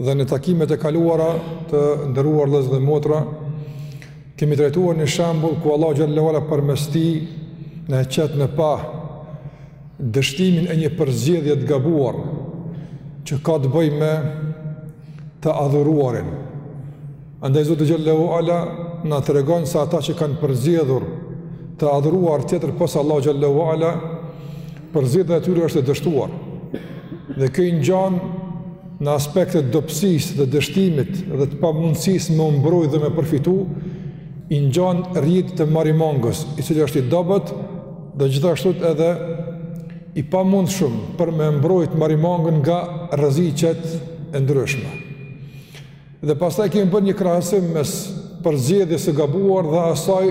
Dhe në takimet e kaluara të nderuar vëllezër dhe motra, kemi trajtuar një shembull ku Allahu xhallahu ala përmes tij na e qet në pah dështimin e një përzgjedhje të gabuar që ka të bëjë me të adhuruarin. Andaj Zoti xhallahu ala na tregon se ata që kanë përzgjedhur të adhuruar tjetër pos Allahu xhallahu ala, përzgjedhja e tyre është e dështuar. Dhe kjo i ngjan në aspekt të dobësisë dhe dështimit dhe të pamundësisë me u mbrojt dhe me përfitu, i ngjan rrjetit të marimangës, i cili është i dobët dhe gjithashtu edhe i pamundshëm për me mbrojt marimangën nga rreziqet e ndryshme. Dhe pastaj kemi bërë një krahasim mes përzgjedhjes së gabuar dhe asaj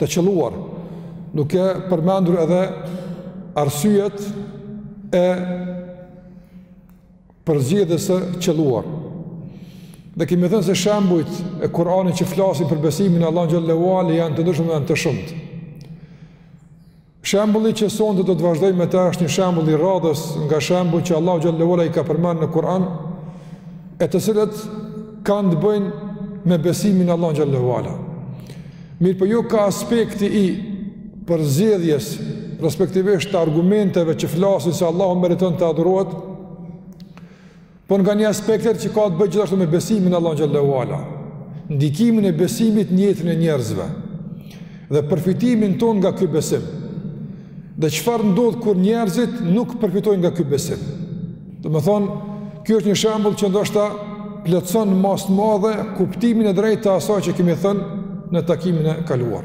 të qëlluar, duke përmendur edhe arsyet e përzgjedhjes së qëlluar. Dhe kemi thënë se shembujt e Kur'anit që flasin për besimin në Allahun xhallahu ala janë të ndryshëm dhe janë të shumtë. Shembulli që sonte do të vazhdojmë me të është një shembull i radhës nga shembujt që Allahu xhallahu ala i ka përmendur në Kur'an, e të cilët kanë të bëjnë me besimin në Allahu xhallahu ala. Mirëpo jo ka aspekti i përzgjedhjes, respektivisht të argumenteve që flasin se Allahu meriton të adhurohet, Por nga një aspekt tjetër që ka të bëjë gjithashtu me besimin në Allahun xhallahu ala, ndikimin e besimit në jetën e njerëzve, dhe përfitimin tonë nga ky besim, dhe çfarë ndodh kur njerëzit nuk përfitojnë nga ky besim. Domethënë, ky është një shembull që ndoshta plotëson në masë të madhe kuptimin e drejtë të asaj që kemi thënë në takimin e kaluar.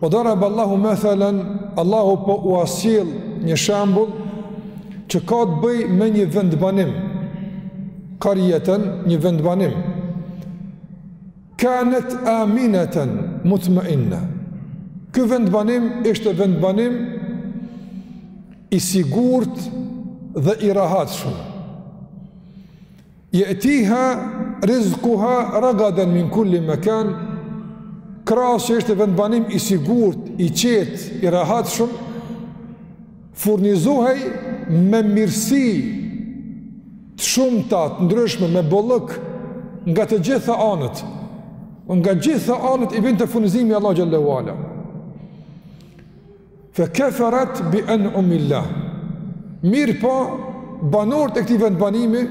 Ve daraballahu methelen, Allahu po ua sjell një shembull që ka të bëjë me një vendbanim, karjeten një vendbanim, kanet amineten mutmainne. Ky vendbanim ishte vendbanim i sigurt dhe i rahatshëm. Yatiha rizquha ragadan min kulli makan krahas që ishte vendbanim i sigurt, i qetë, i rahatshëm, furnizohej me mirësi të shumta, të ndryshme, me bollëk nga të gjitha anët. Nga gjitha anët i vinte furnizimi i Allahu xhallahu ala. Fe keferat bi en'umil-lah Mirëpo banorët e këtij vendbanimi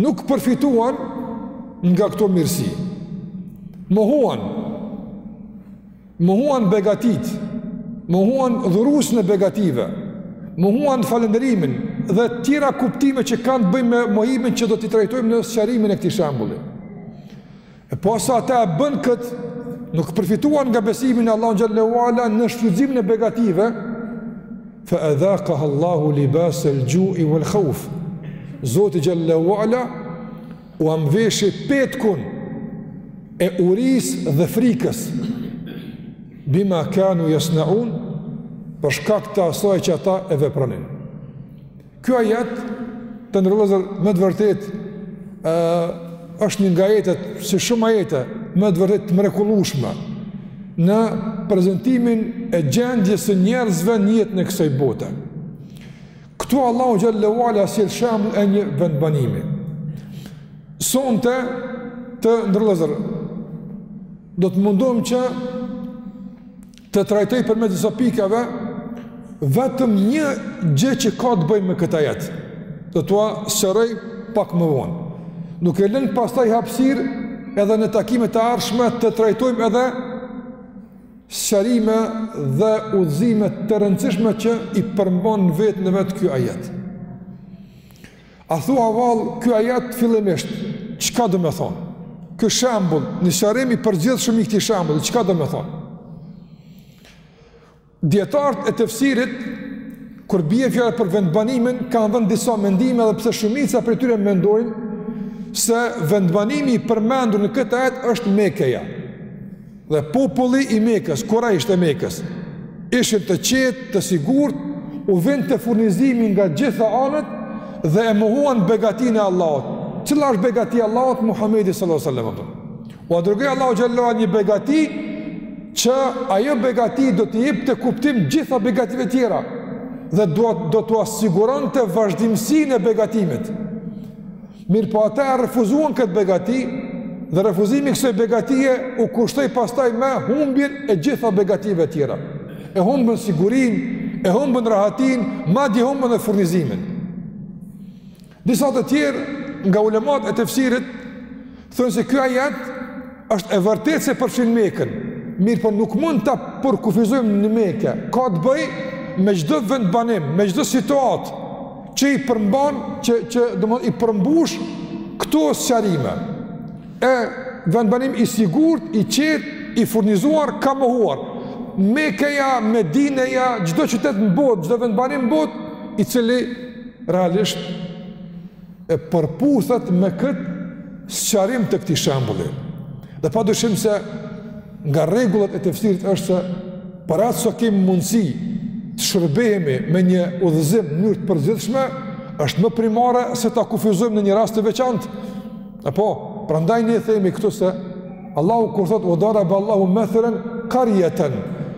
Nuk përfituan nga këto mirësi Mohuan Mohuan begatitë Mohuan dhuruesin e begative Mohuan falënderimin Dhe tjera kuptime që kanë të bëjmë me mohimin që do t'i trajtojmë në sqarimin e këtij shembulli E posa ata e bënë këtë, nuk përfituan nga besimi në Allahun xhel-le ue ala në shfrytëzimin e begative, fa adhaqaha Allahu libas al-ju'i wal-khawf. Zoti xhel-le ue ala ua mveshi petkun e urisë dhe frikës bima kanu jesnaun për shkak të asaj që ata e vepronin. Ky ajet të nderuar vëllezër me të vërtetë është një nga ajetet si shumë ajete me të vërtetë të mrekullueshme në prezantimin e gjendjes së njerëzve në jetën e kësaj bote. Këtu Allahu xhel-le ue ala sjell shembullin e një vendbanimi. Sonte të nderuar vëllezër do të mundojmë që të trajtoj përmes disa pikave, vetëm një gjë që ka të bëjmë me këtë ajet, do t'ua sqaroj pak më vonë, duke lënë pastaj hapësirë edhe në takimet e ardhshme të trajtojmë edhe sqarime dhe udhëzime të rëndësishme që i përmban vetë në vete ky ajet. A thua vallë ky ajet fillimisht çka domethënë? Ky shembull, një sqarim i përgjithshëm i këtij shembulli, çka domethënë? Dijetarët e tefsirit kur bie fjala për vendbanimin kanë dhënë disa mendime edhe pse shumica prej tyre mendojnë se vendbanimi i përmendur në këtë ajet është Mekeja. Dhe populli i Mekës, Kurejshët e Mekës, ishin të qetë, të sigurt, u vinte furnizimi nga gjitha anët dhe e mohuan begatinë e Allahut. Cila është begatia e Allahut? Muhammedi sallallahu alejhi ve sel-lem. Ua dërgoi Allahu xhel-le ue ala një begati që ajo begati do t'i jepte kuptim gjitha begative tjera dhe do, do t'ua siguronte vazhdimësinë e begatimit. Mirëpo ata e refuzuan këtë begati dhe refuzimi i kësaj begatie u kushtoi pastaj me humbjen e gjitha begative tjera. E humbën sigurinë, e humbën rahatinë, madje humbën edhe furnizimin. Disa të tjerë nga ulematë e tefsirit thonë se ky ajet Është e vërtetë se përfshin Mekën, mirëpo nuk mund ta përkufizojmë në Mekë, ka të bëjë me çdo vendbanim, me çdo situatë, që i përmban, që, që domethënë i përmbush këto sqarime, e vendbanim i sigurt, i qetë, i furnizuar, ka mohuar, Mekeja, Medineja, çdo qytet në botë, çdo vendbanim në botë, i cili realisht përputhet me këtë sqarim të këtij shembulli. Dhe pa dyshim se nga rregullat e tefsirit është se për aq sa kemi mundësi të shërbehemi me një udhëzim në mënyrë të përgjithshme, është më primare se ta kufizojmë në një rast të veçantë. Apo, prandaj ne themi këtu se Allahu kur thotë ue darabe Allahu mathalan qaryatan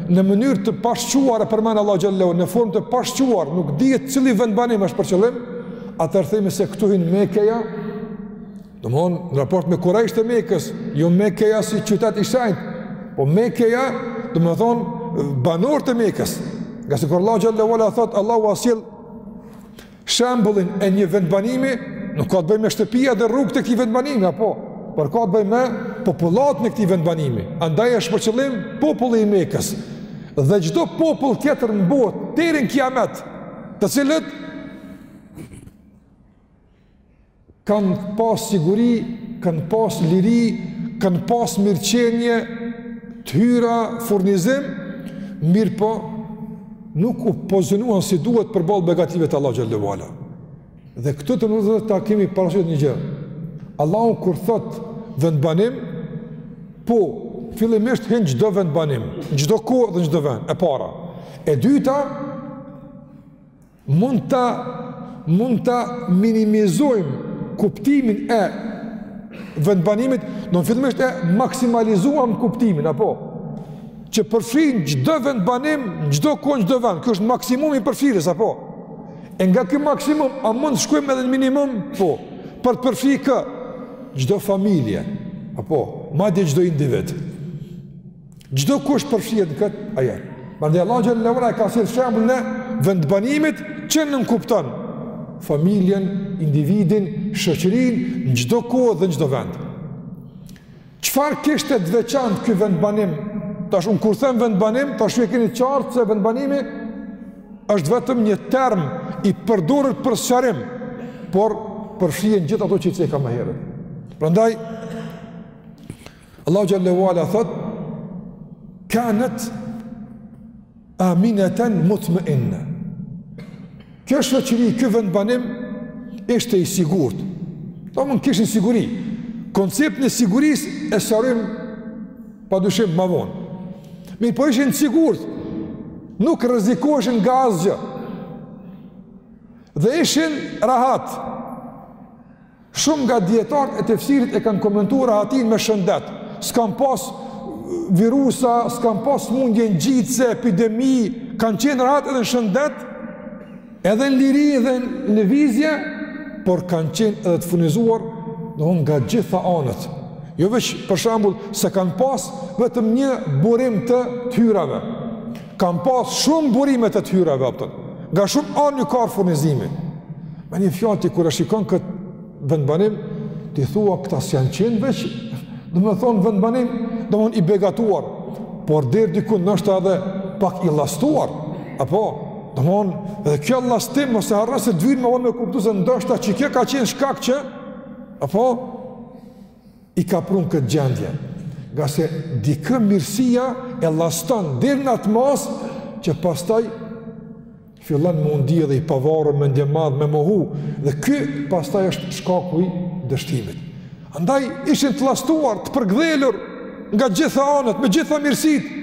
në mënyrë të pashquar, e përmend Allahu xhallahu në formë të pashquar, nuk dihet cili vendbanim është për qëllim, Atëherë themi se këtu hyn mekeja, domethënë në raport me kurejshët e Mekës, jo mekeja si qytet i shenjtë, po mekeja, domethënë, banorët e Mekës, ngase kur Allah xhelle ue ala thotë, Allahu ua sjell shembullin e një vendbanimi, nuk ka të bëjë me shtëpia dhe rrugë të këtij vendbanimi, apo, por ka të bëjë me popullatën e këtij vendbanimi, andaj është për qëllim populli i Mekës, dhe çdo popull tjetër në botë, deri në kiamet, të cilët, kanë pas siguri, kanë pas liri, kanë pas mirëqenje, të hyra, furnizim, mirëpo, nuk u pozicionuan si duhet përballë begative të Allahut xhelle ue ala. Dhe këtu duhet ta kemi parasysh një gjë. Allahu kur thotë vendbanim, po, fillimisht hyn çdo vendbanim, çdo kohë dhe çdo vend, e para. E dyta, Mund ta mund ta minimizojmë kuptimin e vendbanimit, domethënë fillimisht e maksimalizuam kuptimin apo që përfshin çdo vendbanim, çdo kohë, çdo vend. Kjo është maksimumi i përfshirjes apo. E nga kjo maksimum a mund të shkojmë edhe në minimum? Po. Për të përfshirë kë? Çdo familje apo madje çdo individ. Çdokush përfshihet në këtë ajet. Prandaj Allahu xhelle ue ala e ka sjellë shembullin e vendbanimit që nënkupton familjen, individin, shoqërinë, në çdo kohë dhe në çdo vend. Çfarë kishte të veçantë ky vendbanim? Tash unë kur them vendbanim, tash ju e keni qartë se vendbanimi është vetëm një term i përdorur për sqarim, por përfshihen gjithë ato që i ceka më herët. Prandaj, Allahu xhallahu ala thot kanat aminatan mutmainna. Kjo shoqëri, ky vendbanim ishte i sigurt. Domethënë kishin siguri. Konceptin e sigurisë e sqarojmë pa dyshim më vonë. Mirëpo ishin të sigurt. Nuk rrezikoheshin nga asgjë. Dhe ishin rahat. Shumë nga dijetarët e tefsirit e kanë komentuar rahatin me shëndet, s'kanë pas virusa, s'kanë pas smundje ngjitëse, epidemi, kanë qenë rahat edhe në shëndet, edhe në liri edhe në lëvizje, por kanë qenë edhe të furnizuar domethënë nga gjitha anët. Jo veç për shembull s'e kanë pas vetëm një burim të hyrave, Kanë pas shumë burime të hyrave, pra, nga shumë anë një far furnizimi. Me një fjalë ti kur e shikon këtë vendbanim, ti thua këta s'kanë qenë veç, domethënë vendbanim, domethënë i begatuar, por deri dikun ndoshta edhe pak i llastuar, apo, domethënë edhe kjo llastim, mos harro se do vijmë me vonë me kuptu se ndoshta që kjo ka qenë shkak që, apo, i ka pru n'këtë gjendje, ngase dikë mirësia e llaston deri në atë masë, që pastaj fillon me u ndi edhe i pavarur, mendjemadh, me mohu, dhe ky pastaj është shkaku i dështimit. Andaj ishin të llastuar, të përkëdhelur nga gjitha anët, me gjitha mirësitë,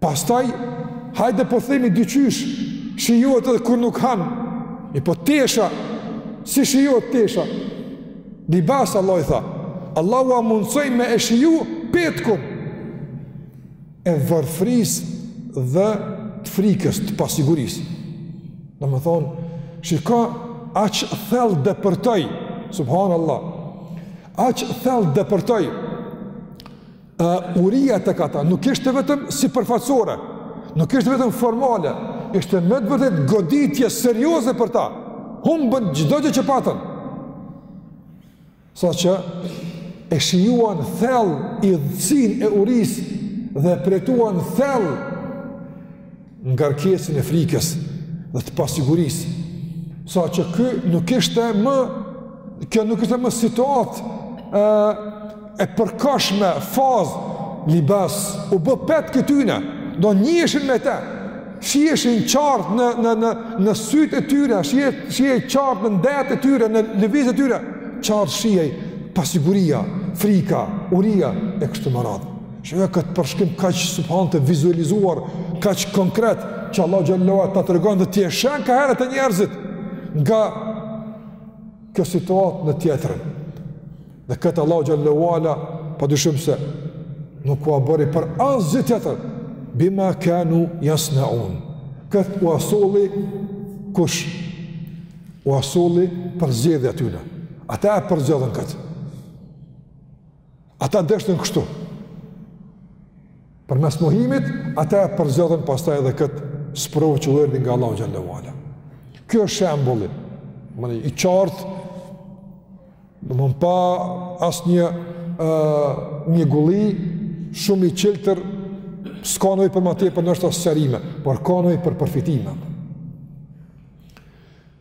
Pastaj, hajde po themi diqysh, shijohet edhe kur nuk han, e po tesha, si shijohet tesha, libas Allahu tha, Allahu ua mundësoi me e shiju petkun e varfërisë dhe të frikës, të pasigurisë, domethënë, shiko aq thellë depërtoi, subhanallah, aq thellë depërtoi, Ë uria tek ata nuk ishte vetëm sipërfaqësore, nuk ishte vetëm formale, ishte me të vërtetë goditje serioze për ta. Humbën çdo gjë që patën. Saqë e shijuan thellë idhësinë e urisë dhe e përjetuan thellë ngarkesën e frikës dhe të pasigurisë, saqë ky nuk ishte më, kjo nuk ishte më situatë e, e përkohshme, fazë, libas, u bë petk i tyne, do njiheshin me te, shiheshin qartë në, në, në, në sytë e tyre, shihej qartë në ndejtjet e tyre, në lëvizjet e tyre, qartë shihej pasiguria, frika, uria, e kështu me radhë. Shikoj këtë përshkrim kaq subhan, të vizualizuar, kaq konkret që Allah xhelle ue ala ta tregon dhe ti e sheh ka herë te njerëzit nga kjo situatë në tjetrën. Dhe këtë Allah xhelle ue ala pa dyshim se nuk ua bëri për asgjë tjetër. Bima kanu yasnaun. Kët ua solli, kush ua solli, përzgjedhja e tyne. Ata e përzgjodhën këtë. Ata deshtin kështu. Përmes mohimit, ata e përzgjodhën pastaj edhe këtë sprovë që u erdhi nga Allahu xhelle ue ala. Ky është shembulli, mëni, i qartë, domethënë pa asnjë, uh, mjegulli, shumë i qiltër, s'ka nevojë për ma tepër ndoshta as sqarime, por ka nevojë për përfitime.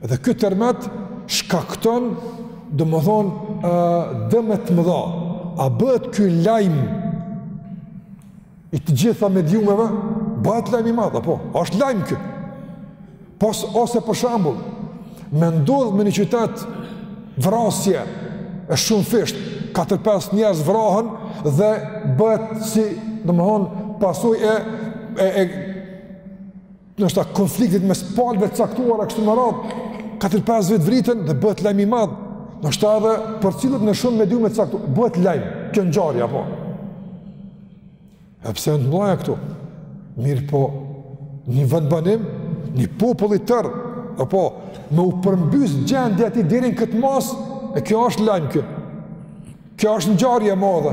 Dhe ky tërmet shkakton domethënë dëme të mëdha. A bëhet ky lajm i të gjitha mediumeve? Bëhet lajm i madh, apo. A është lajm ky? Po, ose për shembull, me ndodhë me një qytet vrasje e shumëfishtë, 4-5 njerëz vrahen dhe bëhet si, domethënë, pasojë e, e, e ndoshta konfliktit mes palëve të caktuar e kështu me radhë, 4-5 vetë vriten dhe bëhet lajm i madh, ndoshta edhe përcillet në shumë mediume të caktuara, bëhet lajm, kjo ngjarje, apo. E pse në të mëlaja këtu? Mirëpo, një vendbanim, një popull i tërë, apo, me u përmbys gjendja e tij deri në këtë masë, e kjo është lajm kjo. Kjo është ngjarje e madhe.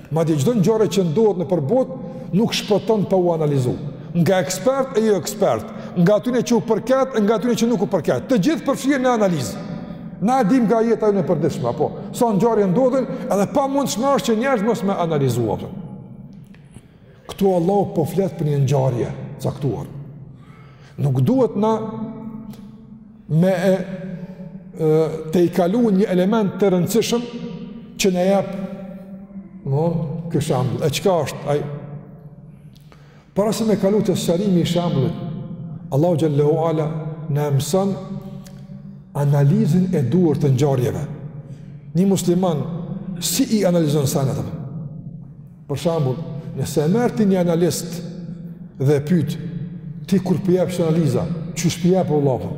Madje çdo ngjarje që ndodh nëpër botë nuk shpëton pa u analizu. Nga ekspertë e jo ekspertë, nga atyne që u përket e nga atyne që nuk u përket. Të gjithë përfshihen në analizë. Na e dim nga jeta jonë e përditshme, apo sa ngjarje ndodhin, e pamundshme është që njerëz mos me analizu. Këtu Allahu po flet për një ngjarje të caktuar. Nuk duhet na me e, e tejkalu një element të rëndësishëm që na jep neve ky shembull. E çka është ai? Para se me kalu te sqarimi i shembullit, Allahu xhelle ue ala na mëson analizën e duhur të ngjarjeve. Një musliman si i analizon senet? Për shembull, nëse e merr ti një analist dhe e pyet ti kur po i jep analiza, qysh pja, apo vëlla.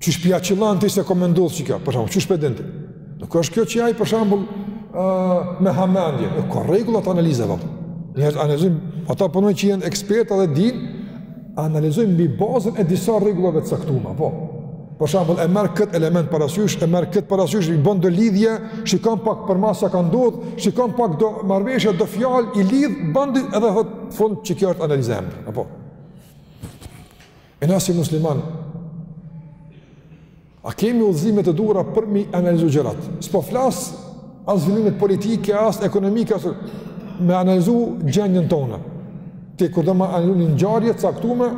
Qysh pja qëllon ti se ka me ndodh qekjo, për shembull, qysh pe din ti. Nuk është kjo që ai për shembull ë uh, me hamendje, ka rregullat e analizave. Ne analizojmë, ata po thom që janë ekspertë dhe dinë analizojnë mbi bazën e disa rregullave të caktuna, po. Për shembull, e merr kët element parasysh, e merr kët parasysh, i bën do lidhje, shikon pak përpara ça ka ndodh, shikon pak do marrveshje, do fjalë i lidh, bën edhe thot n'fund që kjo është analiza e mirë, apo. E na si muslimanë a kemi udhëzime të duhura për mi analizu gjërat. S'po flas as zhvillimet politike, as ekonomike, po me analizu gjendjen tonë. Ti kur do me analizu ni ngjarje të caktuar,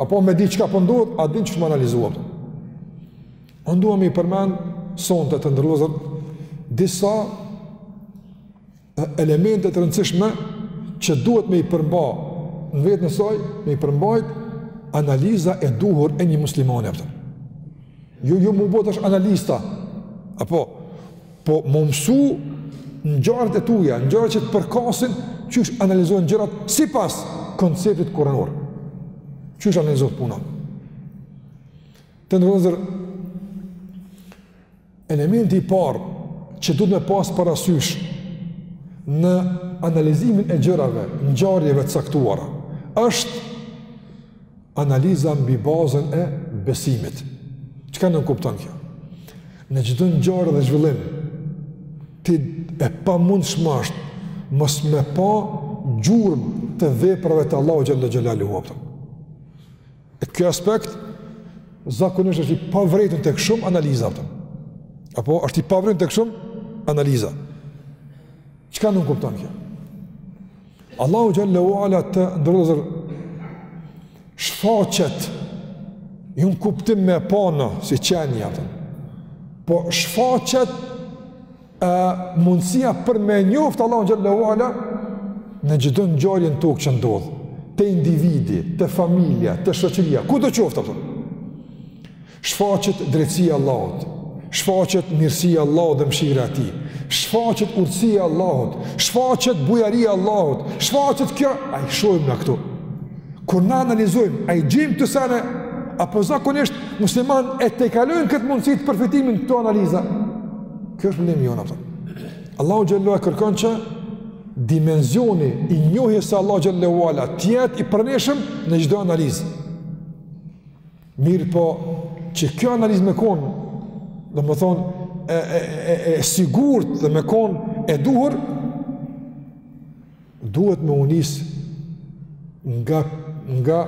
apo me di çka po ndodh, a din qysh me analizu atë. Unë dua me i përmend sonte të nderuar vëllezër disa elemente të rëndësishme që duhet me i përmba në veten e saj, me i përmbajt analiza e duhur e një muslimani. Jo, jo me u bo tash analista, apo, Po me mësu ngjarjet e tuja, ngjarjet që të përkasin, qysh analizohen gjërat, sipas konceptit kuranor. Qysh analizohet puna. Të nderuar vëllezër, elementi i parë, që duhet me pas parasysh, në analizimin e gjërave, ngjarjeve të caktuara, është Analiza mbi bazën e besimit. Çka nënkupton kjo? Në çdo ngjarje dhe zhvillim ti e pamundshme asht mos me pa gjurmë të veprave të Allahut xhel-le xhelaluhu, kupton. E ky aspekt zakonisht është i pavrejtun tek shumë analiza Apo është i pa vrejtën të këshum analiza Çka nënkupton kjo? Allahu xhel-le ue ala të nderuar vëllezër shfaqet jo në kuptim me pa na si qenie, kupton, po shfaqet e, mundësia për me njoftë Allahun xhel-le ue ala në çdo ngjarje në tokë që ndodhë te individi, te familja, te shoqëria kudo qoftë, kupton Shfaqet drejtësia e Allahut, shfaqet mirësia e Allahut dhe mëshira e Tij, shfaqet urtësia e Allahut, shfaqet bujaria e Allahut, shfaqet kjo, a i shohim na këtu. Kur na analizojmë, a i gjejmë kto sene, apo zakonisht muslimanët e tejkalojnë këtë mundësi të përfitimit n'këto analiza, kjo është mungesa jona, kupton. Allahu xhel-le ue ala kërkon që dimenzioni i njohjes së Allahut xhel-le ue ala të jetë i pranishëm në çdo analizë. Mirëpo, që kjo analizë me konë, domethonë, e, e, e, e, e sigurt dhe me konë e duhur, duhet me u nis nga, nga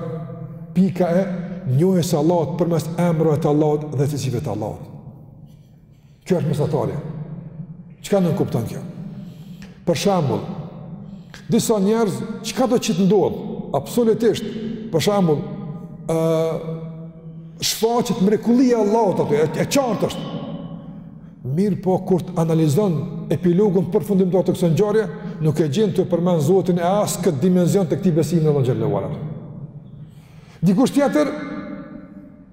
pika e njohjes së Allahut përmes emrave të Allahut dhe cilësive të Allahut. Kjo është mesatarja. Çka nënkupton kjo? Për shembull, disa njerëz, çka do që të ndodhë? Absolutisht, për shembull, uh, shfaqet mrekullia e Allahut aty, e, e qartë është. Mirëpo, kur ta analizon epilogun përfundimtar të kësaj ngjarje, nuk e gjen tu përmend Zotin e as këtë dimension të këtij besimi në Allah Xhelle ve Ala. Dikush tjetër,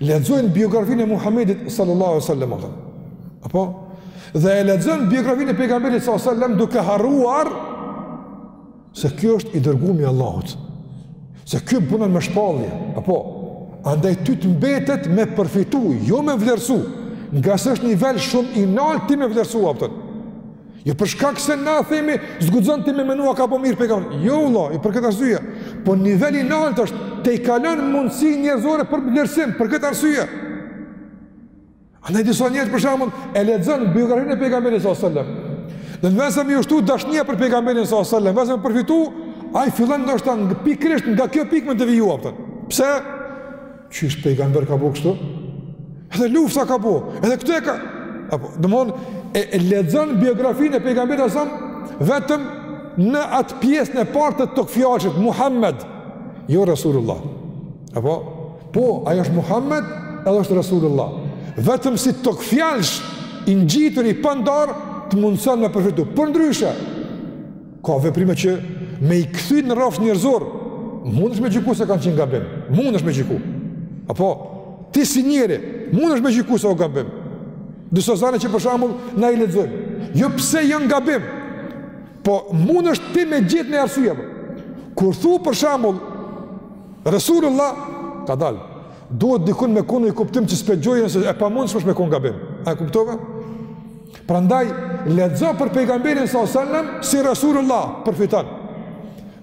Lexojnë biografinë e Muhamedit sallallahu alaihi wasallam, a kupton. Apo dhe e lexojnë biografinë e pejgamberit sallallahu alaihi wasallam duke harruar se ky është i dërguar i Allahut. Se ky punon me shpallje, apo andaj ty të mbetet me përfitu, jo me vlerësu, ngase është nivel shumë i naltë ti me vlerësu, a kupton. Jo për shkak se na themi s'guxon ti me menu a ka bo mirë pejgamberi. Jo vëlla, jo për këtë arsye. Po niveli i naltë është, tejkalon mundësitë njerëzore për vlerësim për këtë arsye. Andaj disa njerëz për shembull e lexon biografinë e pejgamberit sallallahu alajhi wasallam. Dhe në vend se me iu shtu dashnia për pejgamberin sallallahu alajhi wasallam, në vend se me përfitu, ai fillon ndoshta pikërisht nga kjo pikë me deviju, a kupton. Pse? Qysh pejgamber ka bo kështu? Edhe lufta ka bo, edhe këtu e ka... Apo, domethënë, e, e lexon biografinë e pejgamberit sallallahu alajhi wasallam, vetëm në atë pjesën e parë të togfjalëshit, Muhammed, jo Rasulullah. Apo, po, ai është Muhammed, edhe është Rasulullah. Vetëm si togfjalësh, i ngjitur, i pandarë, të mundëson me përfitu. Përndryshe, Ka veprime që me i kthy në rrafsh njerëzor, mundesh ti me gjyku se kanë qenë gabim, mundesh ti me gjyku. Apo, ti si njeri, mundesh ti me gjyku se o gabim. Disa sene që për shembull, na i lexojmë. Jo pse janë gabim, po mundesh ti me gjetë ni arsye. Kur thu për shembull, Resulullah, ka dalë, duhet dikun me konë ni kuptim që shpjegon se e pamundshme me konë gabim. A e kuptove? Prandaj lexo për pejgamberin sallallahu alajhi wasallam si Rasulullah përfiton.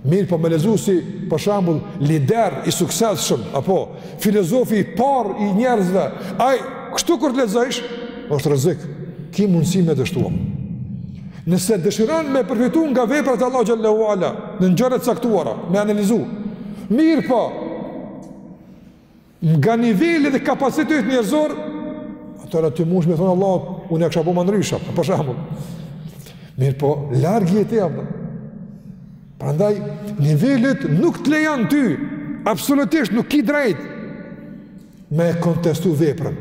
Mirëpo me lexu si, për shembull, lider i suksesshëm, apo filozofi i parë i njerëzve, ai, kështu kur të lexojsh, është rrezik, ki mundësi me dështu. Nëse dëshiron me përfitu nga veprat e Allah Xhelle ve Ala, në ngjarje të caktuara, me analizu, mirëpo, Nga niveli dhe kapaciteti njerëzor, atëra ti mundesh me thonë Allahu, unë e kisha bo ma ndryshe, po për shembull. Mirëpo, larg je ti, a kupton? Prandaj nivelet nuk të lejon ty, absolutisht nuk ki drejtë me kontestu veprën.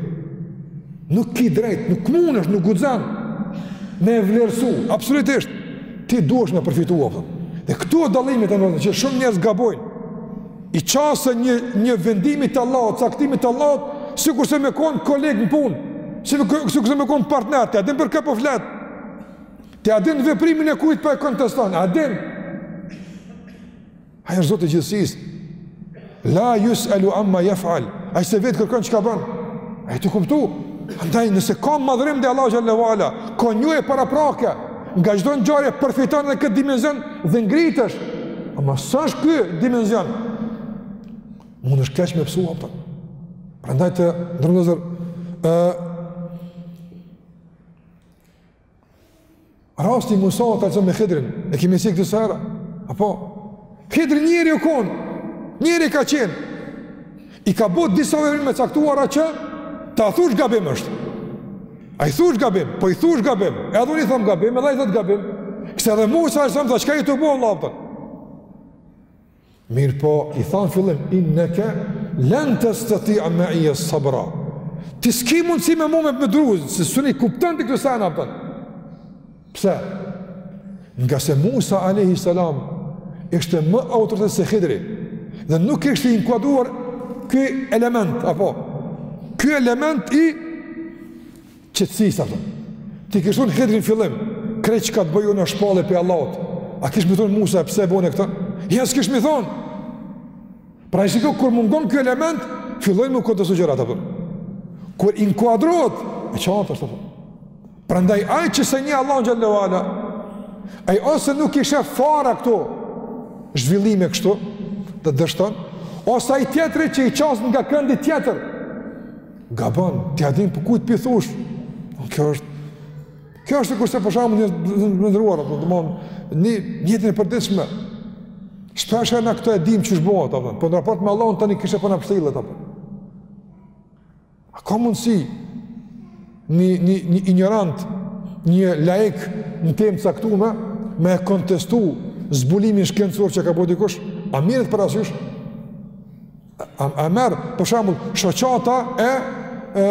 Nuk ki drejtë, nuk mundesh, nuk guxon me vlerësu, absolutisht. Ti duhesh me përfitu, a kupton. Dhe këtu është dallimi domethënë që shumë njerëz gabojnë. I qaset një, një vendimit të Allahut, caktimit të Allahut, sikurse me konë koleg në punë, si, sikurse me konë partner, ti a din për kë po flet, ti a din veprimin e kujt po e konteston, a din. Ai është Zoti i gjithësisë, la jus elu amma jef al, ai s'e vet kërkon çka bon, a je tu kuptu, andaj nëse ka madhërim ndaj Allahut xhelle ue ala, ka njohje paraprake, Nga çdo ngjarje përfiton edhe këtë dimension dhe ngritesh. Ama s'është ky dimension. Mundesh keq me pësu apo. Prandaj të nderuar ë rasti Musa alayhi salam me Hidrin, e kemi cek disa hera. Apo Hidri njeri u kon. Njeri ka qenë. I ka bo disa veprime të caktuara që ti thush gabim është. A i thush gabim, po i thush gabim. Edhe unë i them gabim, edhe ai thot gabim. Se edhe Musa i thon, çka je tu bo vlla apo? Mirëpo i tha n'fillim innaka lan tastati ma i sabra. Ti s'ki mundsi me mua me duru, se s'un i kupton ti këto sene apo. Pse? Ngase Musa alayhi salam ishte më autoritet se Hidri dhe nuk ishte inkuadruar ky element apo ky element i qetësisë apo. T'i kish thënë Hidri n'fillim, krejt çka të boj unë a shpallje prej Allahut. A kish me i thënë Musa pse e bone këtë? Jo s'kish me i thon. Prandaj shiko kur mungon ky element, fillojnë me këto sugjerat apo. Kur inkuadrohet, e çon ato apo. Prandaj ai që s'e njeh Allahun xhelle ue ala, ai ose nuk i shef fara këto zhvillime kështu, dhe dështon, ose ai tjetri që i qaset nga këndi tjetër. Gabon, ti a din për kujt pi thush? Kjo është Kjo është kurse për shembull të nderuar, do të thon, në jetën e përditshme. Shpeshherë na këto e dim qysh bohet apo, po në raport me Allahun tani kishe po na pshtillet apo. A ka mundësi një, një, një injorant, një laik në temë t'caktume, me e kontestu zbulimin shkencor që ka bo dikush? A merret parasysh? A, a merr, për shembull, shoqata e, e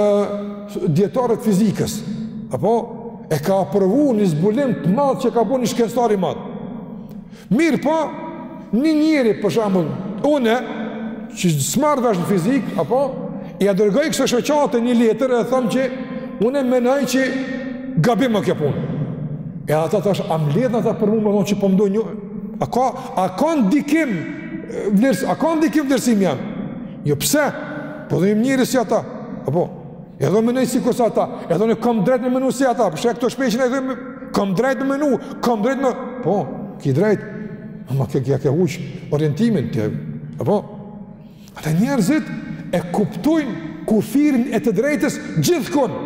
dijetarëve t'fizikës, apo e ka aprovu një zbulim të madh që ka bo një shkencëtar i madh. Mirëpo, një njeri, për shembull, unë që s'marr vesh në fizikë, apo ia dërgoj kësaj shoqate një letër e them që unë mendoj që gabim a kjo punë. E ata tash a mbledhen ata për mu me thonë që po mdo një a ka a ka ndikim vlers a ka ndikim vlerësimi jem. Jo pse? Po dhe jam njeri si ata. Apo E do mendoj sikurse ata, edhe unë kom drejt me menu si ata, për shembull këto shpesh i ndijmë, kom drejt me menu, kom drejt me, po, ki drejt, ama ke, ke, ke huq orientimin të, e po, ata njerëzit e kuptojnë kufirin e të drejtës gjithkon,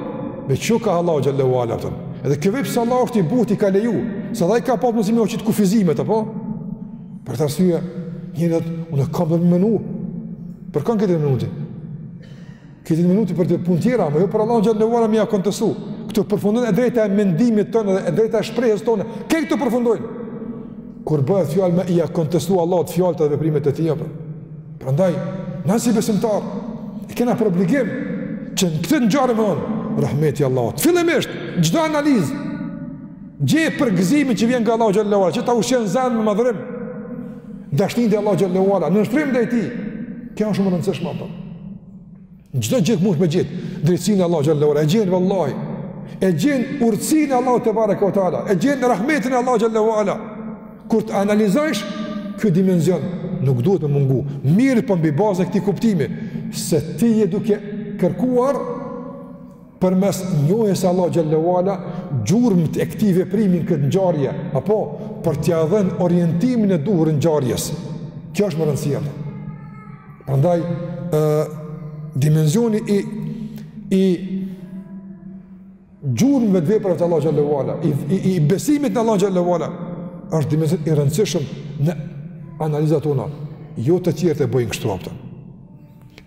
me çka Allahu xhele ue ala, a kupton. edhe kjo vjen pse Allahu është i butë, i ka leju, se dhe i ka patë mëzimi o qitë kufizimet, e po, për këtë arsye, njerëzit, unë e kam drejt me menu, për kanë këtë e mënutin, Këtë një minuti për të punë tjera, ama jo për Allahun xhele ue ala me ia kontestu. Këtu përfundon e drejta e mendimit tonë dhe e drejta e shprehjes tonë. Këtu, këtu përfundojnë. Kur bëhet fjalë me ia kontestu Allahut fjalët edhe veprimet e tija. Për. Prandaj, na si besimtarë, e kena për obligim që në këtë ngjarje më nënë, rahmeti i Allahut, fillimisht, çdo analizë, gjen përgëzimin që vjen nga Allahu xhele ue ala, që ta mbush zemrën me madhërim, dashni ndaj Allahut xhele ue ala, nënshtrim ndaj tij, kjo është më e rëndësishmja, për. Çdo gjë mundesh me gjetë. Drejtësinë e Allahut xhele ue ala e gjen vallahi. E gjen urtësinë e Allahut tebareke ue teala, e gjen rahmetin e Allahut xhele ue ala. Kur të analizosh ky dimension, nuk duhet me mungu. Mirëpo mbi bazën e këtij kuptimi se ti je duke kërkuar përmes njohjes së Allahut xhele ue ala, gjurmët e këtij veprimi në këtë ngjarje, apo për t'ia dhënë orientimin e duhur ngjarjes, kjo është me rëndësi. Prandaj, dimensioni i, i gjurmëve të veprave të Allahut xhele ue ala, i, i, i besimit në Allahun xhele ue ala, është dimension i rëndësishëm në analizat tona, jo të tjerët e bëjnë kështu a kupton.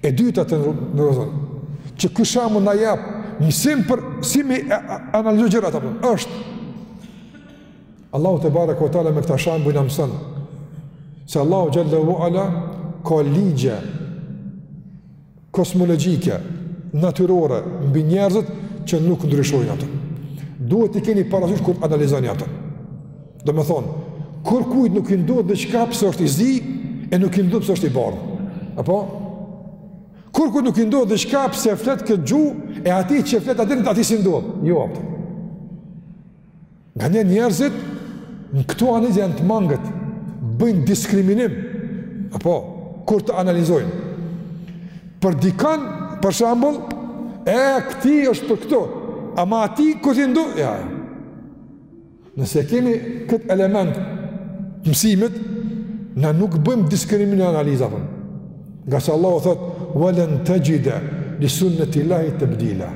E dyta të nderuar vllazën, që ky shembull na jep mësim për si me i analizu gjërat a kupton, është Allahu tebareke ue teala me këta shembuj na mëson se Allahu xhele ue ala ka ligje kosmologjike natyrore mbi njerëzit që nuk ndryshojnë ato duhet të keni parasysh kur analizoni ato Domethonë, kurkujt nuk i ndodh diçka pse është i zi, e nuk i ndodh pse është i bardhë. Apo kurkujt nuk i ndodh diçka pse e flet këtë gjuhë, e atij që e flet atë, atij s'i ndodh. Jo, a kupton. Nganjëherë njerëzit, në këto analiza janë të mangët, bëjnë diskriminim, apo, kur të analizojnë. Për dikan, për shembull, e këtij është për këto, ama atij, kur t'i ndodhë, ja, ja. Nëse kemi këtë element të mësimit, na nuk bëjmë diskriminim në analiza, për. ngase Allahu thotë, ue len texhide li sunnetilahi tebdila,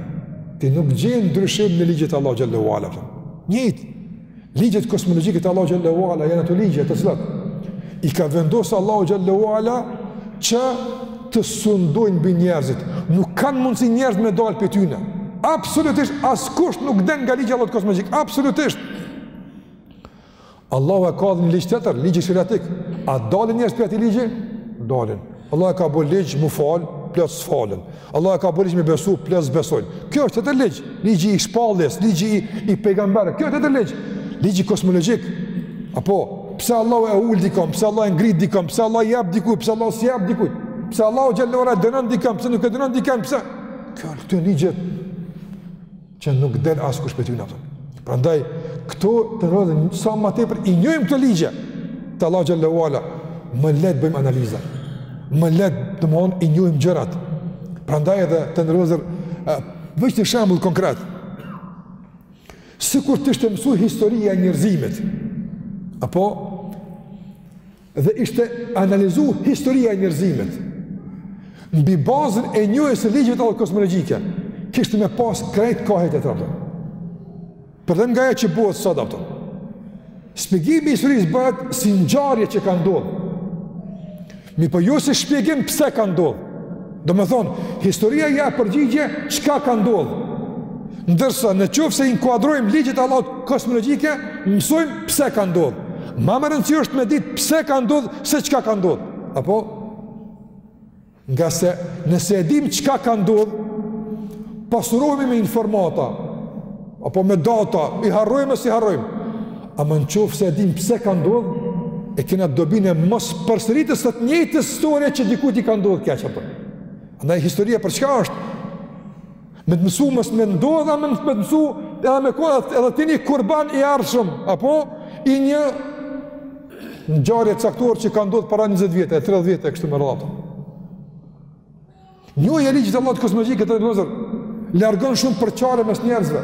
ti nuk gjen ndryshim në ligjet e Allahut xhele ue ala, për. njëjtë, ligjet kosmologjike të Allahut xhele ue ala, janë ato ligje të cilat, i ka vendosë Allahu xhele ue ala, që të sundojnë mbi njerëzit, nuk kanë mundësi njerëzit me dalë prej tyne, absolutisht askush nuk del nga ligji i Allahut kosmologjik, absolutisht. Allahu e ka dhënë ligj tjetër, ligj sheriatik, a dalin njerëzit prej atij ligji? Dalin. Allahu e ka bo ligj, m'u falë, plot s'falen. Allahu e ka bo ligj me besu, plot s'besojnë. Kjo është tjetër ligj. Ligji i shpalljes, ligji i, i pejgamberit. Kjo është tjetër ligj. Ligji kosmologjik. Apo pse Allahu e ul dikën, pse Allahu e ngrit dikën, pse Allahu i jep dikujt, pse Allahu s'i jep dikujt. Pse Allahu xhallahu ala dënon dikën, pse nuk e dënon dikën, pse? Kjo është këto ligje që nuk del askush prej tyne. Prandaj këto të rrëdhë sa më tepër i njohim këto ligje. të Allahut xhallahu ala më lehtë bëjmë analiza. Më lehtë domethënë i njohim gjërat. Prandaj edhe të ndrozë Veç një shembull konkret. Sikur të ishte mësu historia e njerëzimit, apo dhe ishte analizu historia e njerëzimit, mbi bazën e njohjes së ligjeve t'Allahut kosmologjike, kishte me pas krejt kahje tjetër. Për dallim nga ajo që bëhet sot ato. Shpjegimi i historisë bëhet si ngjarje që ka ndodhur. Mi po jo si shpjegim pse ka ndodhur. Domethënë, historia jep përgjigje çka ka ndodhur. Ndërsa në qoftë se inkuadrojmë ligjet e Allahut kosmologjike, mësojmë pse ka ndodhur. Ma me rëndësi është me ditë pse ka ndodhur, se çka ka ndodhur. Apo? Ngase nëse e dimë çka ka ndodhë, pasurohemi me informata, apo me data, i harrojmë a s'i harrojmë. Ama në qoftë se e dimë pse ka ndodhë, e kena dobinë e mospërsëritjes së të njëjtë histori që dikujt i ka ndodhë keq. Andaj historia për çka është? Me të mësu mos me ndodhë a me të mësu edhe me kon edhe, edhe ti një kurban i ardhshëm, apo i një ngjarje të caktuar që ka ndodhë para 20 vjete, e 30 vjete e kështu me radhë. Njohja e ligjeve të Allahut kosmologjike vëllezër, largon shumë përçarje mes njerëzve,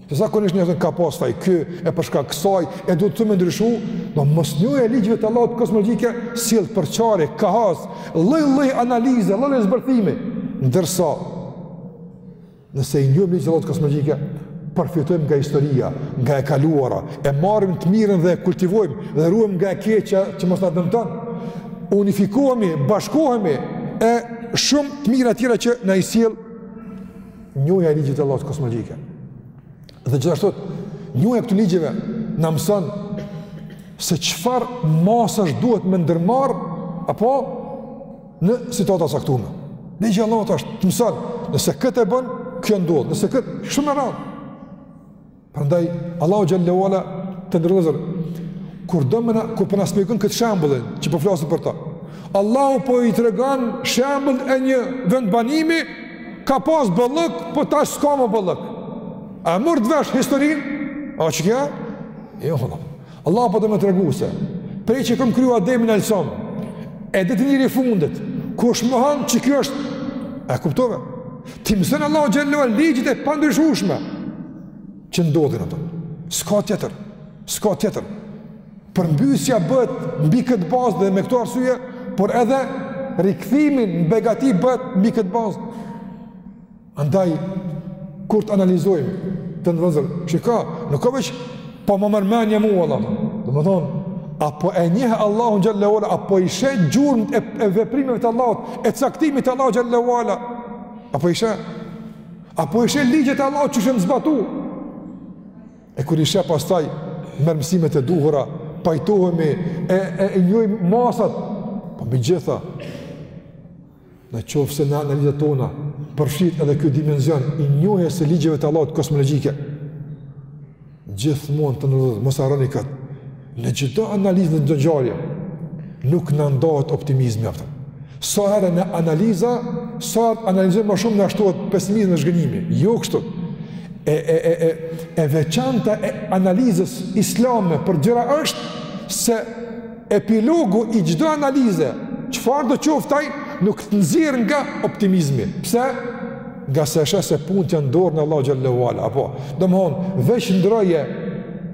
Se zakonisht njeri thon ka pas faj ky e për shkak kësaj e duhet kjo me ndryshu, do mosnjohja e ligjeve të Allahut kozmologjike sjell përçarje, kaos, lloj-lloj analize, lloj-lloj zbërthimi. Ndërsa nëse i njohim ligjet e Allahut kozmologjike, përfitojmë nga historia, nga e kaluara, e marrim të mirën dhe e kultivojmë dhe ruhemi nga e keqja që mos na dëmton. Unifikohemi, bashkohemi e shumë të mira të tjera që na i sjell Njohja e ligjeve të Allahut kozmologjike. Dhe gjithashtu njohja e këtyre ligjeve na mëson se çfarë masash duhet me ndërmarr apo në situata të caktume. Ligji i Allahut është të mëson, nëse këtë e bën, kjo ndodh, nëse këtë, kështu me radhë. Prandaj Allahu xhel-le ue ala të nderuar vëllezër kur domethënë kur po na shpjegon këtë shembullin që po flasim për ta. Allahu po i tregon shembullin e një vendbanimi ka pas bollëk, po tash s'ka më bollëk. A more vesh historinë? A qe kjo? Jo, Allahu po do me tregu se, prej që kam kriju Ademin alejhi selam, e deri te njeri i fundit, kush mohon qekjo është, e kuptove, t'i mëson Allahu xhel-le ue ala ligjet e pandryshueshme, që ndodhin ato, s'ka tjetër, s'ka tjetër, përmbysja bëhet mbi këtë bazë dhe me këto arsye, por edhe rikthimi në begati bëhet mbi këtë bazë, Andaj, kur të analizojmë, të nderuar vëllezër, çka, nuk ka veç, po ma merr mendja mu, Allah, domethënë, a po e njeh Allahun xhel-le ue ala, a po i sheh gjurmët e, e veprimeve të Allahut, e caktimit të Allahut xhel-le ue ala, a po i sheh, a po i sheh ligjet e Allahut qysh janë zbatu, e kur i sheh pastaj, merr mësimet e duhura, pajtohemi, e, e, e njojmë masat, po mbi të gjitha, Në qofë se në analizat tona përfshihet edhe kjo dimension i njohjes së ligjeve të Allahut kozmologjike, gjithmonë të nderuar vëllezër, mos harroni këtë, në çdo analizë në çdo ngjarje, nuk na ndahet optimizmi, a kupton. Sa herë në analiza, sa herë analizojmë më shumë na shtohet pesimizmi dhe zhgënjimi, jo kështu. E, e, e, e, e veçanta e analizës islame për gjëra është se Epilogu i çdo analize, çfarëdo qoftë ai, nuk të nxjerr nga optimizmi. Pse? Ngase e sheh se punët janë në dorë të Allahut xhel-le ue ala, a kupton. Domthon, veç ndrroje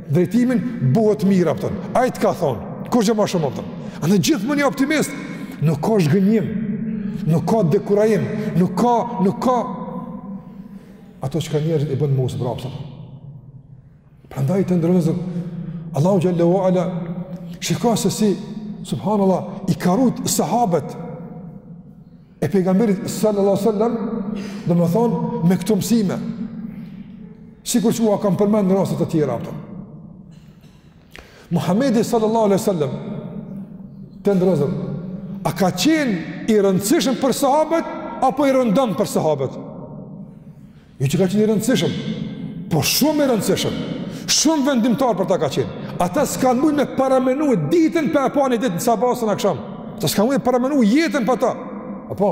drejtimin bëhet mirë, a kupton. Ai të ka thon, kur jam më shumë, a kupton. A në gjithmonë një optimist nuk ka zhgënjim, nuk ka dekurajim, nuk ka, nuk ka ato çka njerëzit i bën me u zmbrapsë. Prandaj të nderuar vëllezër, Allahu xhel-le ue ala, shika se si, subhanallah, i ka rrit sahabet e pejgamberit sallallahu sallam, domethënë, me këto mësime, sikur që ua kam përmend në rastet e tjera, a kupton. Muhammedi sallallahu alaihi sallam, të nderuar vëllezër, a ka qenë i rëndësishëm për sahabet, apo i rëndomtë për sahabet? Jo që ka qenë i rëndësishëm, po shumë i rëndësishëm. Shumë vendimtar për ta ka qenë. Ata s'kan mujt me paramenu ditën pa e pa një ditë në sabah ose n'aksham. Ata s'kan mujt me paramenu jetën pa ta. A po?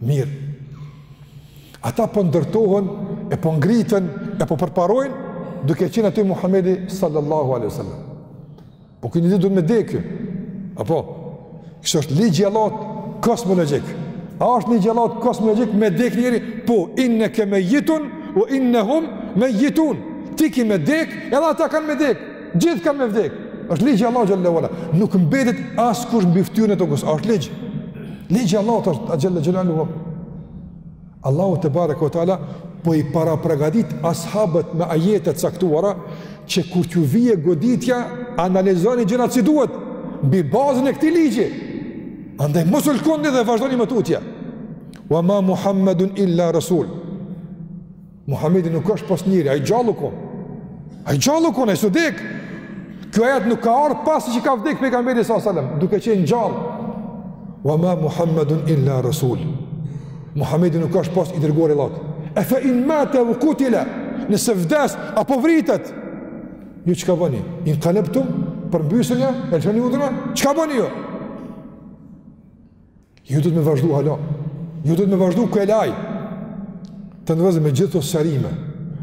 Mirë. Ata po ndërtohen, e po ngriten, e po përparojnë, duke qenë aty Muhammedi sallallahu alaihi sallam. Po ki ni ditë duhet me dek. Apo kështu është ligji i Allahut kosmologjik. A është ligji i Allahut kosmologjik me dek njëri? Po inneke mejjitun ue innehum mejjitun. Ti ki me dek, edhe ata kanë me dek. Gjithë kanë me vdek. Është ligji i Allahut xhele ue ala. Nuk mbetet askush mbi fytyrën e tokës. Është ligj. Ligji i Allahut është xhele xhelaluhu. Allahu tebareke ue teala po i parapregadit ashabët me ajete të caktuara që kur t'ju vije goditja analizoni gjërat si duhet mbi bazën e këtij ligji. Andaj mos u lkoni dhe vazhdoni më tutje. Wa ma Muhammedun illa rasul. Muhamedi nuk është pos njeri, a i gjallë u kon. A i gjallë u kon, ai s'dek. Ky ajet nuk ka ardhë pasi që ka vdek pejgamberi s.a.s. duke qenë gjallë. Wa ma Muhammedun illa Rasul. Muhammedi nuk është pos i dërguar i Allahut. E fe in mate ev kutile, nëse vdes, apo vritet. Ju çka bëni? Inkalebtum, përmbyseni a, e lëshoni udhën a? Çka bëni ju? Ju duhet me vazhdu hala. Ju duhet me vazhdu këllaj. Të nëvezë me gjithë të sërime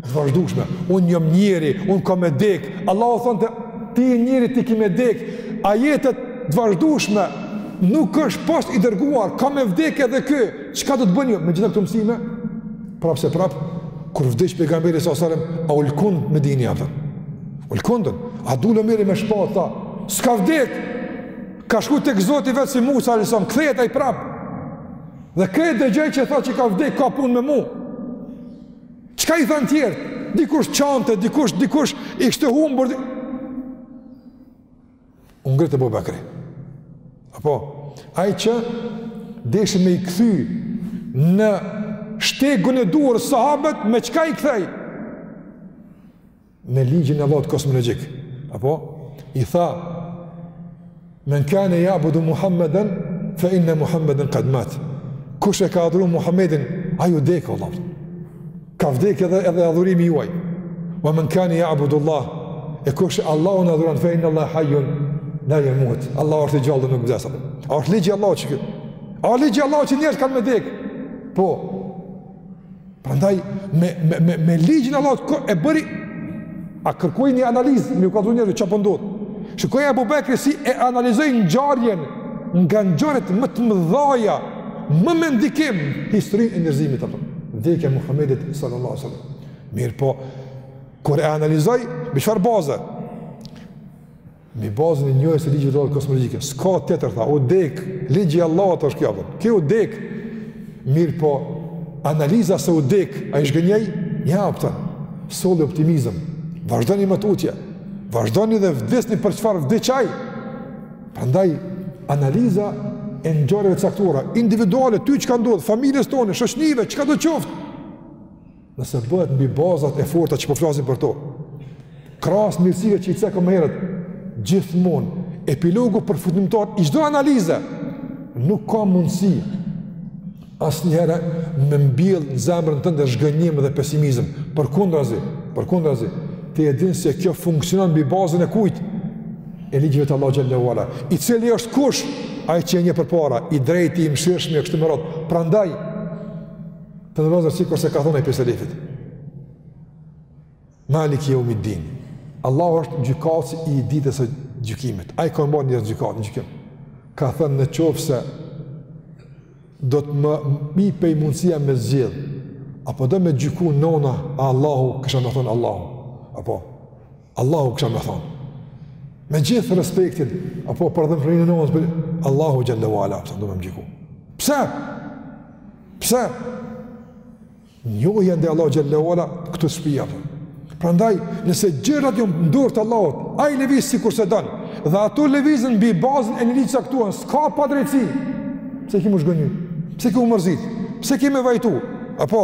të vazhdushme. Unë jom njeri, unë kam me dek. Allahu thonte ti je njeri ti ki me dek. Ajetet të vazhdushme. Nuk është pos i dërguar. Ka me vdek edhe ky. Çka do të bëni ju? Me gjithë këto mësime? Prapë se prapë. Kur vdiq pejgamberi s.a.s., a u lkund Medina atëherë. U lkundën. A dul Omeri me shpatë, tha. S'ka vdek. Ka shku tek Zoti vetë si Musa, alejhi selam, kthehet ai prapë. Dhe kë e dëgjoj që tha që ka vdek, ka punë me mu. Çka i thanë tjertë? Dikush qante, dikush, dikush, ishte humbur. U ngrit Ebu Bekri. Apo, ai që deshi me i kthy në shtegun e duhur sahabët, me çka i kthej? me ligjin e Allahut kosmologjik. Apo i tha Men kane jabudu Muhammeden Fe inne Muhammeden kad mat Kush e ka adhuru Muhammedin Ai u dek Allah Ka vdek edhe, edhe adhurimi juaj Wa men kane jabudu Allah E kush Allahun adhuron Fe inne Allah hajun la jemut Allahu është i gjallë nuk vdes A është ligji i Allahut kjo A është ligji i Allahut që njerëzit kanë me dek Po Prandaj me me me, me ligjin e Allahut e bëri a kërkoi një analizë, me i kallzu njerëzit çka po ndodh. Shikoi Abu Bekri si e analizoi ngjarjen nga ngjarjet më të mëdha, më me ndikim në historinë e njerëzimit apo. Vdekja e Muhamedit sallallahu alaihi wasallam. Mirëpo, kur e analizoi, mbi çfarë baze? Mbi bazën e njohjes së ligjeve kozmologjike, s'ka tjetër tha, u dek, ligji i Allahut është kjo. Ky u dek? Mirëpo, analiza se u dek, a i zhgënjej, jo a kupton. Solli optimizëm. Vazhdoni më tutje. Vazhdoni dhe vdesni për çfarë vdiq ai. Prandaj analiza e ngjarjeve të caktuara, individuale, ty çka ndodh, familjes tone, shoqnive, çka do të qoftë. Nëse bëhet mbi bazat e forta që po flasim për to, krahas mirësive që i cekëm më herët, gjithmonë, epilogu përfundimtar, i çdo analize, nuk ka mundësi asnjëherë me mbjellë në zemrën tënde zhgënjim dhe pesimizëm, përkundrazi, përkundrazi, ti e din se kjo funksionon mbi bazën e kujt, e ligjeve të Allah xhelle ue ala, i cili është kush, ai që e njeh përpara, i drejti, i mshirëshmi, e kështu me radhë, prandaj, Të dashur vëllezër, sikurse ka thonë një prej selefit. Maliki jeumid-din. Allahu është gjykatës i ditës së gjykimit. Ai ka mba njërë gjykatën gjykim. Ka thënë në qoftë se do të më ipej mundësia me zgjidhë. Apo do me gjyku nona a Allahu, kisha me thonë Allahu. Apo, Allahu kisha me thonë. Me gjithë respektin, apo por dhe mëshirën e nënës, por Allahu xhelle ue ala, pse do me më gjyku. Pse? Pse? Njohja ndaj Allahut xhelle ue ala, këtu shpie, apo. Prandaj, nëse gjërat janë n'dorë të Allahut, ai i lëviz sikurse don, dhe ato lëvizin mbi bazën e një ligji t'caktuar, s'ka padrejtësi, pse ki m'u zhgënjy, pse ki m'u mërzit, pse ki me vajtu, apo,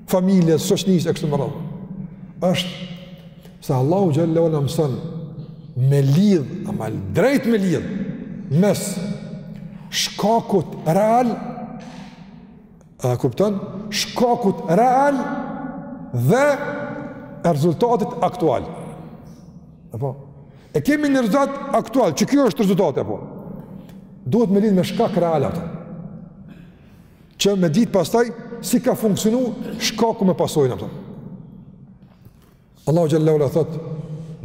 familjes, shoqnisë e kështu me radhë. Është se Allahu xhelle ue ala na mëson me lidh, ama drejt me lidh mes shkakut real a kupton? Shkakut real dhe rezultatit aktual. Apo e kemi një rezultat aktual, që kjo është rezultati apo? Duhet me lidh me shkak real atë. që me ditë pastaj si ka funksionu shkaku me pasojën, a kupton. Allahu xhelle ue ala thotë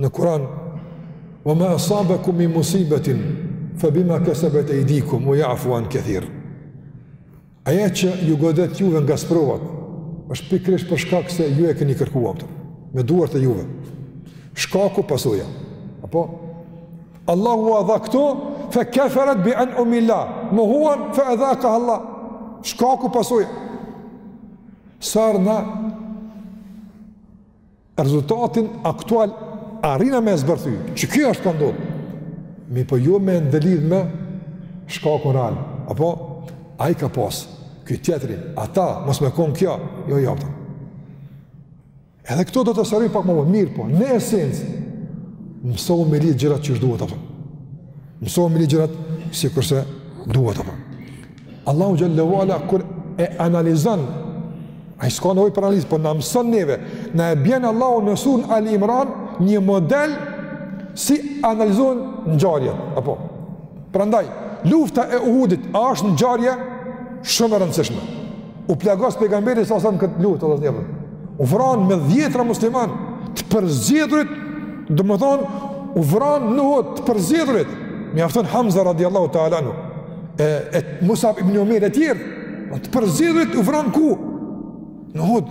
në Kuran Ue ma esabekum min musibetin fe bima kesebet ejdikum ue ja'fu an kethir Ajo që ju godet juve nga sprovat është pikërisht për shkak se ju e keni kërku a kupton me duart e juve shkaku pasoja apo Allahu ua dha këto, fe keferet bi en'umillah, mohuan, fe edhakahallah. Shkaku pasojë? Sa herë na rezultatin aktual, arrina me zbërthy, që kjo është ka ndodhë. Mirëpo jo me ndërlidh me shkakun real. Apo, ai ka pasë, ky tjetri, ata, mos me konë kjo, jo, jo, jo, Edhe këto do ta sjellim pak ma vonë, mirëpo, në esencë, mësohu me lidh gjërat qysh duhet, apo. Mësohu me lidh gjërat sikurse duhet, apo. Allahu xhele ue ala, kur e analizon, ai s'ka nevojë për analizë, po na mëson neve, na e bjen Allahu në suren Ali Imran, një model si analizohen ngjarjet, apo. Prandaj, lufta e Uhudit asht ngjarje shumë e rëndësishme. U plagos pejgamberi sa sa në këtë luftë të dhënjeve. U vranë me dhjetra muslimanë të përzgjedhurit, domethënë, u vranë në Uhud të përzgjedhurit. Mjafton Hamza radiallahu ta'ala anhu, e, e Musab ibn Umejr e tjerë, të përzgjedhurit u vranë ku? Në Uhud.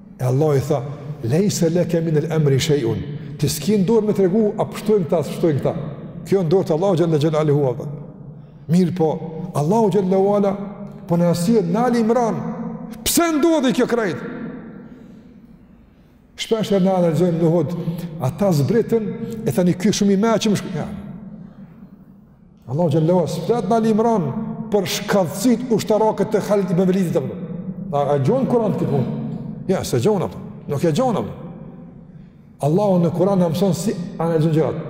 E Allahu i tha, lejse leke minel emri shejun, ti s'ki në dorë me tregu, a pshtojnë këta, a s'pshtojnë këta. Kjo në dorë të Allahut xhele xhelaluhu, apo. Mirëpo, Allahu xhele ue ala, po na sjell në Ali Imran, pse ndodhi kjo krejt? Shpeshherë na analizojmë në Uhud, ata zbritën, e tani ky shumë i mençëm, shkoi, ja. Allahu xhele ue ala s'flet në Ali Imran për shkathtësitë ushtarake të Halid ibn Velidit apo. A e gjon në Kur'an këtë punë. Ja, s'e gjon apo. Nuk e gjon apo. Allahu në Kur'an na mëson si analizohen gjërat.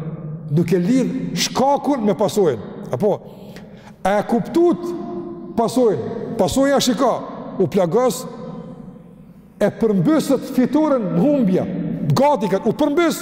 Duke lidh shkakun me pasojën. Apo a e kuptuat pasojën? Pasoja asht çka, u plagos e përmbyset fitorja në humbje. Gati, u përmbys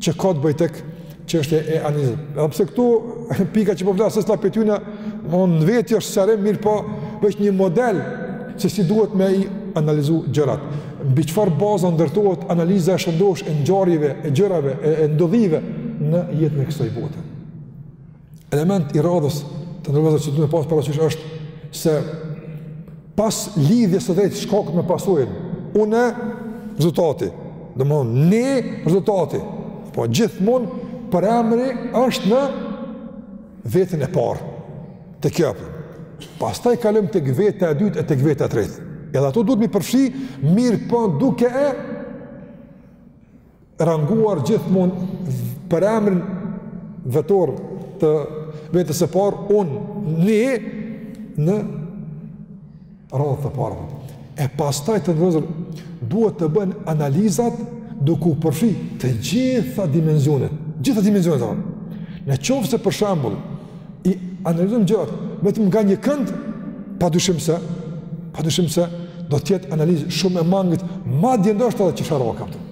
që ka të bëjë tek çështja e analizës. Edhe pse këtu pika që po flas secila prej tyne në vete është seri mirëpo veç një model se si duhet me i analizu gjërat. Mbi çfarë baza ndërtohet analiza e shëndoshë e ngjarjeve, e gjërave, e, e ndodhive në jetën e kësaj bote. element i radhës të nderuar vëllezër që duhet me pasë parasysh është se pas lidhjes së drejtë shkakut me pasojën, unë rezultati, domethënë, ne rezultati, po gjithmonë përemri është në vetën e parë, tek kjo apo. Pastaj kalojmë tek veta e dytë e tek veta e tretë. Edhe ato duhet m'i përfshi, mirëpo duke e ranguar gjithmonë përemrin vetor të vetës së parë, unë, ne, në radhë të parë. E pastaj të nderuar vëllezër, duhet të bëhen analizat duke përfshi të gjitha dimenzionet. Gjitha dimenzionet, apo. Në qoftë se për shembull, i analizojmë gjërat, vetëm nga një kënd, pa dyshim se, pa dyshim se, do të jetë analizë shumë e mangët, madje ndoshta edhe qesharake apo.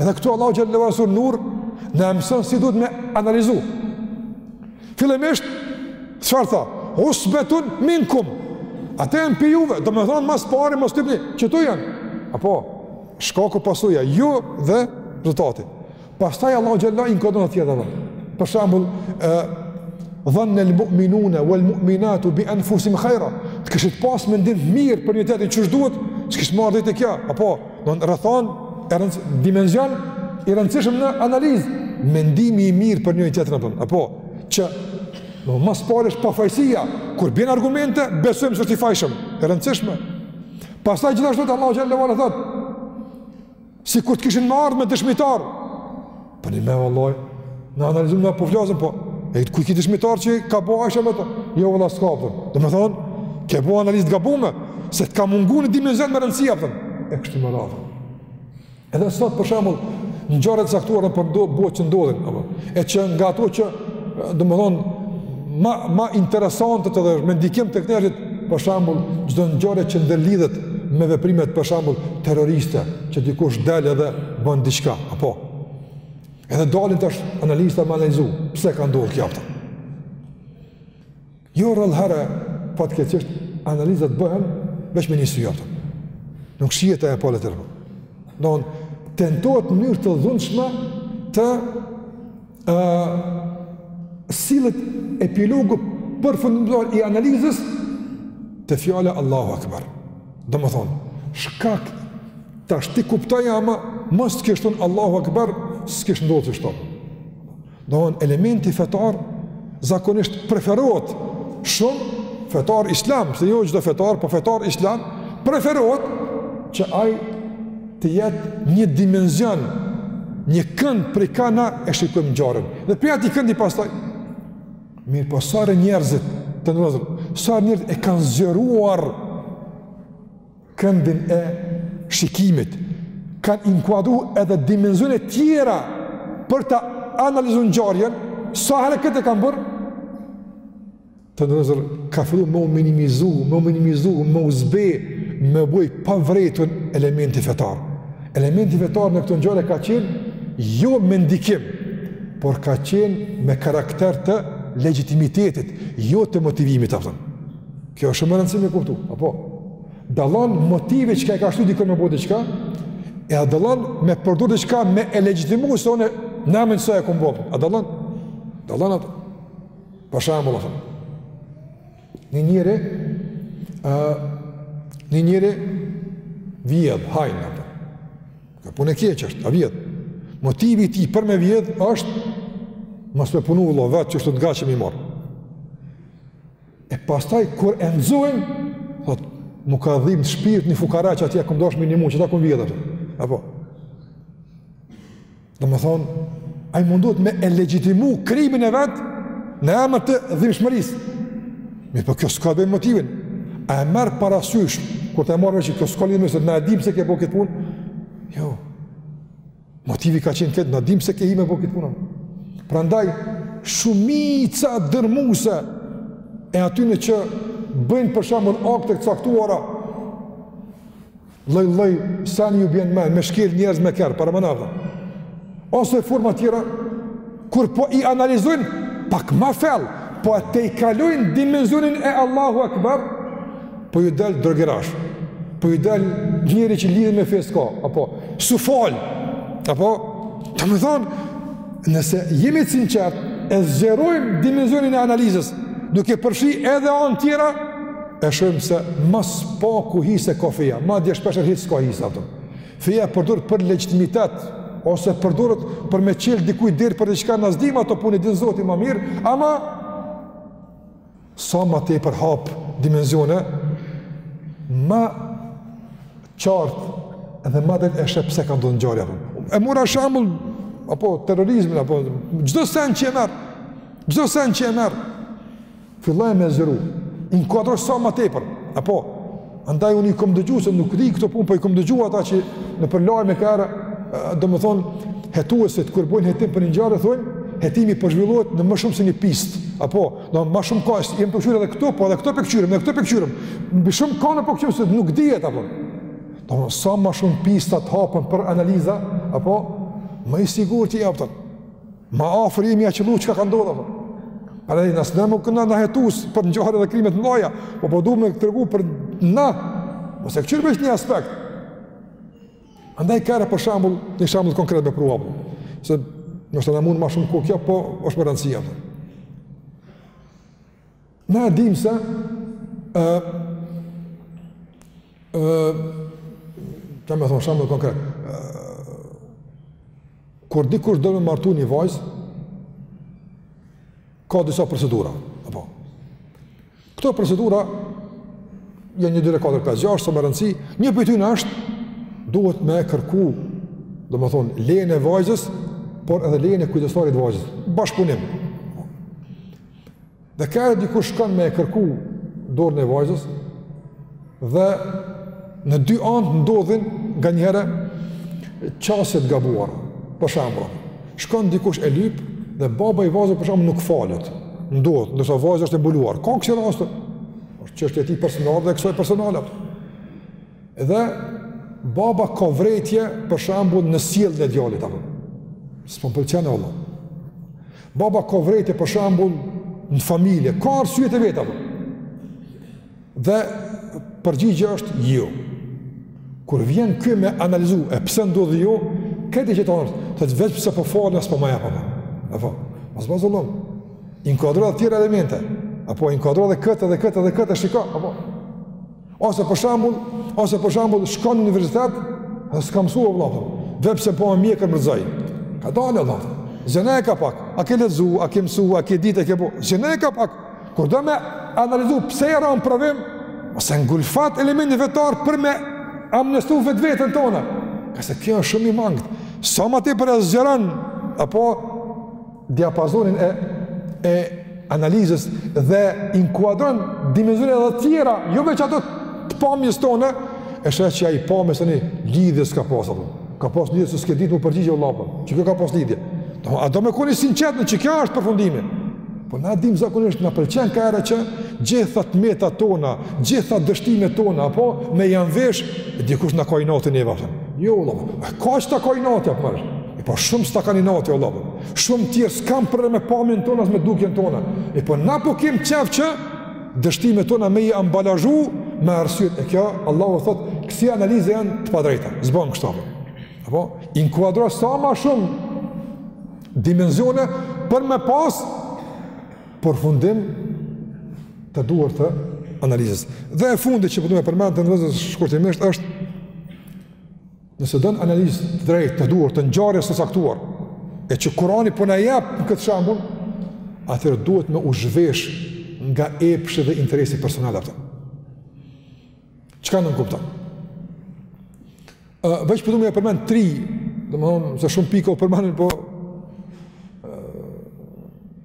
Edhe këtu Allahu xhel-le shanuhu në suren Nur na mëson si duhet me analizu. Fillimisht çfarë tha? Usbetun minkum. Ata janë prej juve, domethënë ma s'pari, mas të përni, që tu janë. Apo, shkaku pasoja, ju dhe rezultati. Pastaj Allahu xhel-le inkuadron tjetër dhe. Për shembull, dhanne el-mu'minune vel-mu'minatu, bi enfusihim khajra, të kishit pas mendim të mirë për njëri-tjetrin qysh duhet, s'kish marrë dhenë kjo, apo, Domethënë rrethanë e rëndë dimension i rëndësishëm në analizë, mendimi i mirë për njëri tjetrin apo apo që domethënë ma s'pari është pafajësia, kur bjen argumente, besojmë se është i fajshëm, e rëndësishme. Pastaj gjithashtu Allahu xhel-le ve ala thot, sikur të kishin me ardhë me dëshmitarë, Po ne me vallahi, na analizum na po flasim po. E ku i ki dëshmitarët që ka bo Aishja me të? Jo valla s'ka, apo. Domethënë, ke bo analizë të gabuar, se të ka munguar një dimension me rëndësi apo. E kështu me radhë. Edhe sot për shembull, ngjarje të caktuara nëpër botë që ndodhin apo. E që nga ato që domethënë ma ma interesantet edhe me ndikim tek njerëzit, për shembull, çdo ngjarje që ndërlidhet me veprimet për shembull terroriste, që dikush del edhe bën diçka apo Edhe dalin tash analistat me analizu, pse ka ndodhur kjo, apo? Jo rrallë herë, fatkeqësisht, analizat bëhen, veç me një sy, apo. Nuk shihet e plotë tema. Domethënë, tentohet në mënyrë të dhunshme të ë sillet epilogu përfundimtar i analizës te fjala Allahu Akbar. Domethënë, shkak, tash ti kuptoje ama, mos të kish thënë Allahu Akbar, s'kish ndodhë kështu. Domethënë, elementi fetar, zakonisht preferohet shumë fetar islam, se jo çdo fetar, po fetar islam preferohet që ai të jetë një dimension, një kënd prej kah na e shikojmë ngjarjen. Dhe prej atij këndi pastaj. Mirëpo sa herë njerëzit, të nderuar vëllezër, sa herë njerëzit e kanë zgjeruar këndin e shikimit, kanë inkuadru edhe dimensione tjera për ta analizu ngjarjen, sa herë këtë e kanë bërë, të nderuar vëllezër, ka fillu me u minimizu, me u minimizu, me u zbe, me u bë i pavrejtun elementi fetar. Elementi fetar në këto ngjarje ka qenë jo me ndikim, por ka qenë me karakter të legjitimitetit, jo të motivimit, a kupton. Kjo është shumë e rëndësishme me kuptu, apo? Dallon motivi çka e ka shty dikon me bo diçka, e a dallon me përdor diçka me e legjitimu se unë namin sa e kom bo. A dallon? Dallon atë. Për shembull, atë. Një njeri ë një njeri vjedh hajn atë. Ka punë e keqe është, a vjedh. Motivi i tij për me vjedh është mos me punu vëllai vetë që është të gatshme i marr. E pastaj kur e nxojnë, thot, mu ka dhim shpirti një fukara që atje kam dashur me i nimu, qata e kam vjedhur. Apo. Domethonë, ai mundohet me e legjitimu krimin e vet në emër të dhimbshmërisë. Mirëpo kjo s'ka bëj motivin. A e merr parasysh kur të marrësh që kjo s'ka lidhje me se na e dim se ke bo këtë punë? Jo. Motivi ka qenë këtë, na e dimë se ke hi me bo këtë punë. Prandaj, shumica dërmuese e atyne që bëjnë për shembull akte të caktuara, lloj lloj seni, ju bjen me, me shkel njerëz me kerr, para më nafë. Ose forma tjera, Kur po i analizojnë pak ma fell, po e tejkalojnë dimenzionin e Allahu Akbar, po ju del drogerash, po ju del njeri që lidhje me fe s'ka, apo, s'u fal, apo, domethonë, nëse jemi të sinqertë, e zgjerojmë dimenzionin e analizës, duke përfshi edhe anë tjera, e shohim se ma s'paku hise ka feja, madje shpeshherë hiç s'ka hise, ato. Feja përdoret për legjitimitet ose përdoret për me çel dikujt derë për diçka na s'i dim ato punë i din Zoti më mirë, ama sa më tepër hap dimensione më qartë dhe më del në shesh pse ka ndodh ngjarja apo. E mora shembull apo terrorizmin apo çdo sen që e merr. Çdo sen që e merr. Filloj me zgjeru, inkuadro sa më tepër, apo, andaj unë i kom dëgju, se nuk di këto punë, po i kom dëgju ata që nëpër lajme kur, domethonë, hetuesit, kur bojnë hetim për një ngjarje, thonë, hetimi po zhvillohet në më shumë se një pistë. Apo, do më shumë kahje, po edhe këtu, po edhe këtu po kqyrim, edhe këtu po kqyrim. Më shumë anë po kqyrim se nuk dihet apo. Do sa më shumë pista të hapen për analiza, apo më i sigurt i hapën. Ma afër je me ia qëllu çka ka ndodh, apo. Për edhe nëse në më këna na hetues për ngjarje edhe krime të mdhaja, po po du me të tregu për na, mos e kqyr veç një aspekt. Andaj kqyre për shembull, një shembull konkret me pru, se nështë të në mund ma shumë ku kjo, po është me rëndësi. Për. Na e dim se, e, e, domethonë shembull konkret, Kur dikush do me martu një vajzë, ka disa procedura. Apo. Këto procedura, janë një 2, 4, 5, 6, s'ka rëndësi, një prej tyne është, duhet me kërku, domethënë, lejën e vajzës, por edhe lejën e kujdestarit të vajzës. Bashkëpunim. Dhe kur dikush shkon me e kërku dorën e vajzës dhe në dy anët ndodhin nganjëherë qasje të gabuara, për shembull. Shkon dikush e lyp dhe baba i vajzës për shembull nuk falet, ndodh, ndërsa vajza është e mbuluar. Ka kësi raste, është çështje e tij personale dhe e kësaj personale. Dhe baba ka vrejtje për shembull në sjelljen e djalit, apo. S'po m'pëlqen, Allah. Baba ka vrejtje për shembull në familje, ka arsyet e veta. Dhe përgjigja është jo. Kur vjen ky me analizu, e pse ndodh jo, ky thotë veç pse po falna s'po ma japin, apo. Inkuadro edhe tjera elemente. Apo inkuadro edhe këtë edhe këtë edhe këtë, e shiko. Apo. Ose për shembull, ose për shembull shkon në universitet dhe s'ka mësuar vëllai. Veç pse po kam mjekër më rrzoi. Kadalë vëllai. Zgjane pak. A ke lexu, a ke mësu, a ke ditë, a ke bo. Zgjane pak. Kur do me analizu pse e ran provim, ose ngulfat elementi vetor për me amnestu vetveten tonë. Qasja kjo është shumë e mangët. Sa ma tepër e zgjeron, apo diapazonin e e analizës dhe inkuadron dimensione të tjera, jo veç ato të pamjes tona, e sheh që ajo pamje asnjë lidhje s'ka pasë, ka pasë lidhje se s'ke ditë me u përgjigj vlla, po, qekjo ka pasë lidhje. Do, a do me kon i sinqertë, qekjo është përfundimi? Po na dim zakonisht, na pëlqen kahera që gjitha të metat tona, gjitha dështimet tona, apo me ia mvesh, e dikush na ka inati. Jo, Allah, ka që ta ka inati, apo. E po shumë s'ta kanë inati, Allah, po. shumë tjerë s'kanë punë me pamjen tonë, as me dukjen tonë. E po na po kemë qef që dështimet tona me i ambalazhu me arsye. E kjo, Allahu thotë, kësi analiza janë të padrejta, s'bon kështu apo. E po, inkuadro sa ma shumë dimenzione për me pas përfundim të duhur të analizës. Dhe e fundit që po du me përmend në vazë shkurtimisht është Nëse don analizë të drejtë, të duhur të ngjarjes së caktuar, e që Kurani po na jep në këtë shembull, atëherë duhet me u zhvesh nga epshi dhe interesi personal atë. Çka nënkupton? Ë veç po du me i përmend tri, domthonë se shumë pika u përmendën, po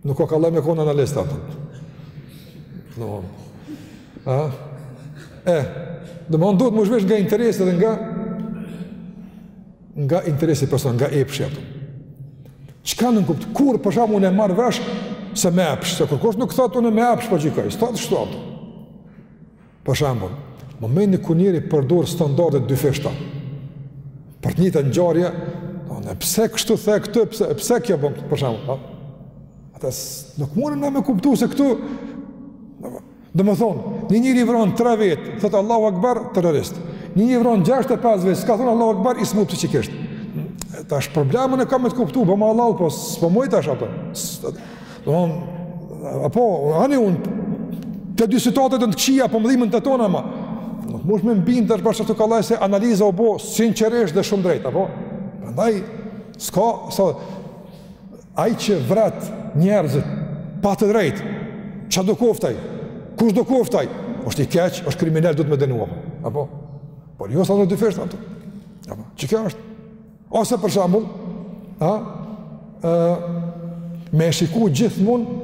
nuk ka kollaj me kon analist atë. Domthonë A? E, dhe domethonë me u zhvesh nga interesi dhe nga nga interesi personal, nga epshi ato. Çka nënkupton? Kur për shembull unë e marrë vesh se me epsh, se kurkush nuk thotë unë me epsh po gjykoj, s'thotë shtu ato. Për shembull, momenti kur njeri përdor standardet dyfishta, për të njëjtën ngjarje, pse kështu the këtë, pse, pse kjo bën, për shembull, ata nuk mundë na me kuptu se këtu, Domethënë, një njeri vret 3 vet, thot Allahu Akbar, terrorist. Një njeri vret 6 a 5 vet, s'ka thon Allahu Akbar, i smut psiqikisht. Tash problemin e kam me të kuptu, po vallahi po s'po mbroj tash apo. Domthon apo ani un të dy situatat janë të këqija po me dhimbje të tona ma. Nuk mun me m'bind tash kush të kallxojë se analiza u bë sinqerisht dhe shumë drejt apo. Prandaj s'ka sa Ai që vret njerëzit pa të drejtë, çkado koftë ai? Kushdo koftë ai? Është i keq, është kriminel, duhet me dënu. Apo? Por jo standarde të dyfishta ato. Apo? Çi kjo është? Ose për shembull, ha? E me shiku gjithmonë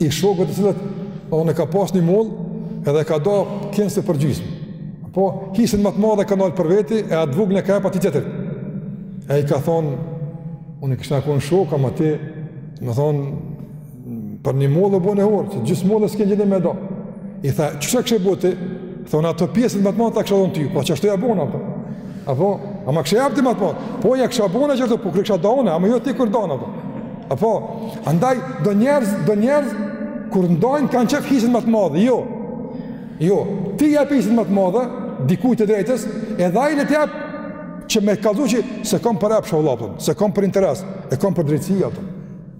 i shokëve të cilët domethon e ka pas një mollë edhe ka nda kinse përgjysmë. Po, hisen më të madhe ka nalë për veti e atë voglën ia ka jep atij tjetrit. E i ka thonë, unë e kisha njat' kon shok, ama ti, domethonë, për një mollë u bone hor, që gjysmë molle s'ke ditë me nda. I tha, qysh e kishe bo ti? Thotë atë pjesën më të madhe ta kisha dhënë ty, po qashtu ja bëna apo? Apo, a më kisha jap ti më të madhe? Po ja kisha bëna qashtu, po kisha dhënë, ama jo ti kur dhënë apo? Apo, andaj do njerëz, do njerëz kur ndajnë kanë qejf hisen më të madhe, jo. Jo, ti jepja hisen më të madhe dikujt të drejtës, edhe ai le të jap që me kallzu që s'e kam për epsh a për llapë, s'e kam për interes, e kam për drejtësi ato.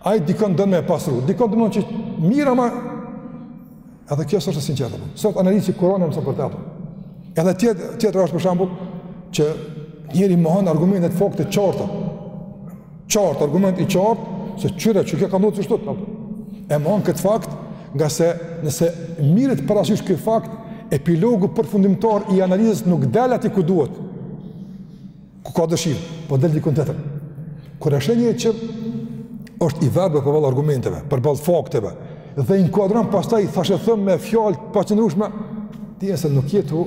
Ai dikon don me e pasru, dikon do me qortu mirë ama edhe kjo s'është e sinqertë. S'osht analizë qëndron ato. Edhe tjetër tjetër është për shembull që njëri mohon argumente të forta të qarta. Qartë argument i qartë se qyre që kjo ka ndodhur qështu. E mohon këtë fakt ngase nëse mirët parasysh ky fakt epilogu përfundimtar i analizës nuk del aty ku duhet. Ku ka dëshirë, po del dikun tjetër. Kur e sheh një që është i verbër përballë argumenteve, përballë fakteve dhe inkuadron pastaj thashetheme, fjalë të paqëndrueshme, dije se nuk je tu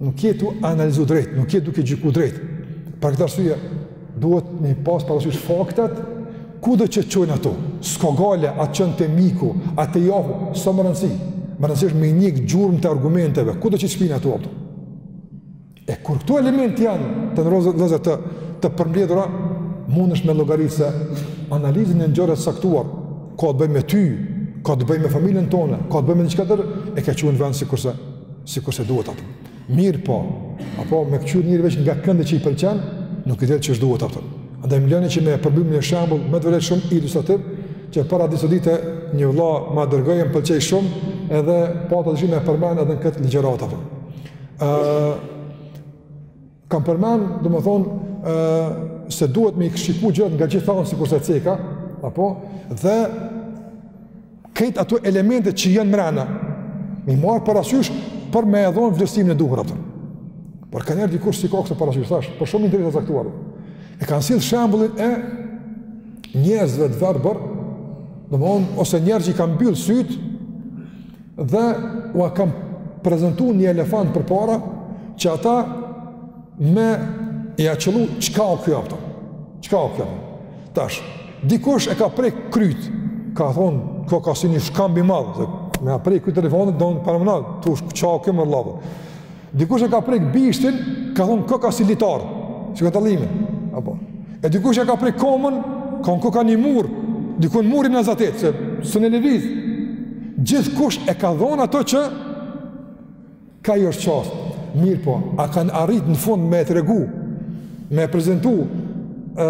nuk je tu analizu drejt, nuk je duke gjyku drejt. Për këtë arsye duhet me i pas parasysh faktet kudo që të çojnë ato. S'ka gajle a të çon te miku, a te jahudia, s'ka rëndësi. Me rëndësi sh me i njek gjurmët e argumenteve, kudo që të shpinë ato. E kur këto elemente janë të nderuar vëllezër të, të përmbledhura, mundesh me llogarit se analizën e ngjarjes caktuar, ka të bëjë me ty, ka të bëjë me familjen tonë, ka të bëjë me diçka tjetër, e ka çu në vend sikurse, sikurse duhet atë. Mirëpo, apo me këqyr njeri veç nga këndi që i pëlqen, nuk i del qysh duhet atë. Andaj më leni që me e përmend një shambull, me të vërtetë shumë ilustrativ, që para disa dite një vlla ma dërgoi e më pëlqeu shumë, edhe pata dëshirë me e përmend edhe në këtë ligjëratë atë. Ëh kam përmend, domethënë, ëh se duhet me i shiku gjërat nga gjitha anët sikurse ceka, apo dhe krejt ato elemente që janë mrena, me i marr parasysh për me e dhon vlerësimin e duhur atë. Por ka njerëz dikush s'i ka këto parasysh thash, për shumë interesa të caktuar. E kanë sill shembullin e njerëzve të verbër, domthon ose njerëz që i kanë mbyll sytë Dhe ua kanë prezentu një elefant përpara që ata me ia qëllu çka o kjo apo, çka o kjo Tash, dikush e ka prek kryt, ka thonë, koka si një shkamb i madh, me ia prek kryt elefantit, do në paramenat, tash çka o kjo më rladhë. Dikush e ka prek bishtin, ka thonë koka si litar, si ka tallime. Apo. E dikush e ka prek komën, ka thonë koka një mur, dikun muri në zatet, se s'un e lëviz. Gjithkush e ka dhonë ato që kah i është qasë. Mirëpo, a kanë arrit në fund me e tregu, me e prezentu, e,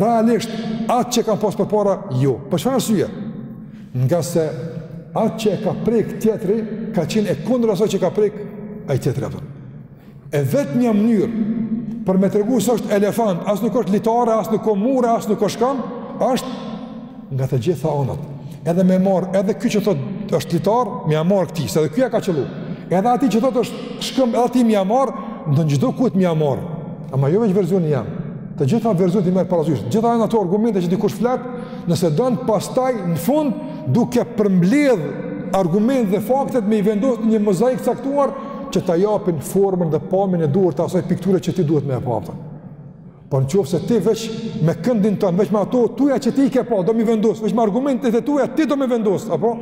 realisht atë që kanë pas përpara, jo. Për çfarë arsye? Ngase atë që e ka prek tjetri, ka qenë e kundërt asaj që ka prek ai tjetri atë. E vetmja mënyrë për me tregu se është elefant, as nuk është litar, e as nuk është mur, e as nuk është shkamb, është nga të gjitha anët. Edhe me e marr, edhe ky që thotë është litar, me ia marr këtij, se edhe ky ia ka qëllu. Edhe atij që thotë është shkëmb, edhe atij me ia marr, domethon çdokujt me ia marr. Ama jo veç versionin jam. Të gjitha versionet i merr parasysh. Gjitha ato argumente që dikush flet, nëse don pastaj në fund duke përmbledh argumentet dhe faktet me i vendos një mozaik të caktuar që ta japin formën dhe pamjen e duhur të asaj pikture që ti duhet me e pa, apo. Po në qofë se ti veç me këndin tënd, veç me ato tuja që ti i ke pa, do me i vendos, veç me argumentet e tuja, ti do me i vendos, apo?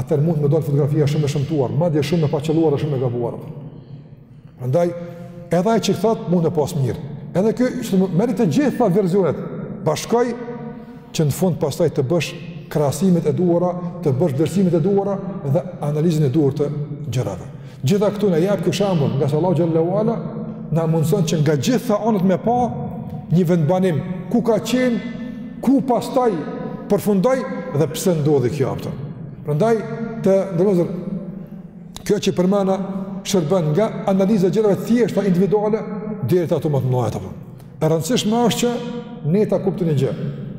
Atër mund me dal fotografia shumë e shëmtuar, madje shumë e paqëlluar e shumë e gabuar. Prandaj, edhe ai që thotë mund të pas mirë. Edhe ky merri të gjitha versionet, bashkoji që në fund pastaj të bësh krahasimet e duhura, të bësh vlerësimet e duhura dhe analizën e duhur të gjërave. Gjitha këto na jap ky shembull nga Allahu xhel-le ue ala na mundëson që nga gjitha anët me pa një vendbanim ku ka qenë, ku pastaj përfundoi dhe pse ndodhi kjo, apo. Prandaj të nderuar Kjo që përmenda shërben nga analiza gjërave të thjeshta individuale, deri te ato më të mëdha. E rëndësishme është që ne ta kuptojmë një gjë.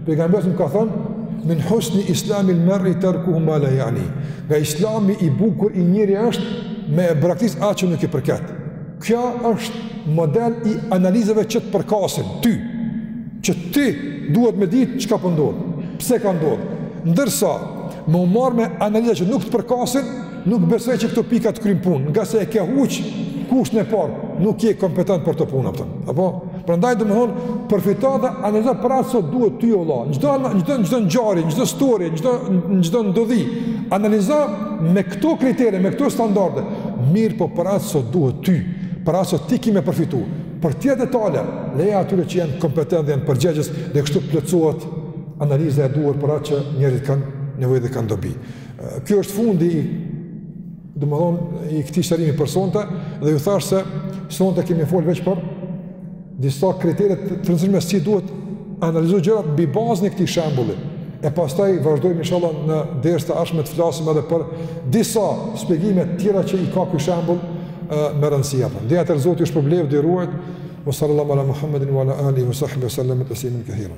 Pejgamberi ka thënë min husni islami al-mar'i tarkuhu ma la ya'ni. Nga islami i bukur i njeriut është me e braktis atë që nuk i përket. Kjo është model i analizave që të përkasin ty. Që ti duhet me ditë çka po ndodh. Pse ka ndodh? Ndërsa me u marr me analiza që nuk të përkasin, Nuk besoj që këto pika të kryjnë punë, ngase e ke huq kushtin e parë, nuk je kompetent për atë punë. Apo, prandaj domethënë përfito dhe analizo për atë sa duhet ty o vëlla. Çdo çdo çdo ngjarje, çdo storje, çdo çdo ndodhi, analizo me këto kritere, me këto standarde, mirëpo për atë sa duhet ty, për atë sa ti ki me përfitu. Përtej detale, leja atyre që janë kompetentë dhe janë përgjegjës dhe kështu plotësohet analiza e duhur për atë që njerëzit kanë nevojë dhe kanë dobi. Ky është fundi domethënë i këtij shërimi për sonte dhe ju thashë se sonte kemi folë veç për disa kritere të rëndësishme si duhet analizu gjërat mbi bazën e këtij shembulli e pastaj vazhdojmë inshallah në ders të ardhshme të flasim edhe për disa shpjegime tjera që i ka ky shembull me rëndësi apo. Deri atëherë Zoti ju shpërbleftë dhe ju ruajt, wa sallallahu ala Muhammedin wa ala alihi wa sahbihi wa sallam e të simin këthira.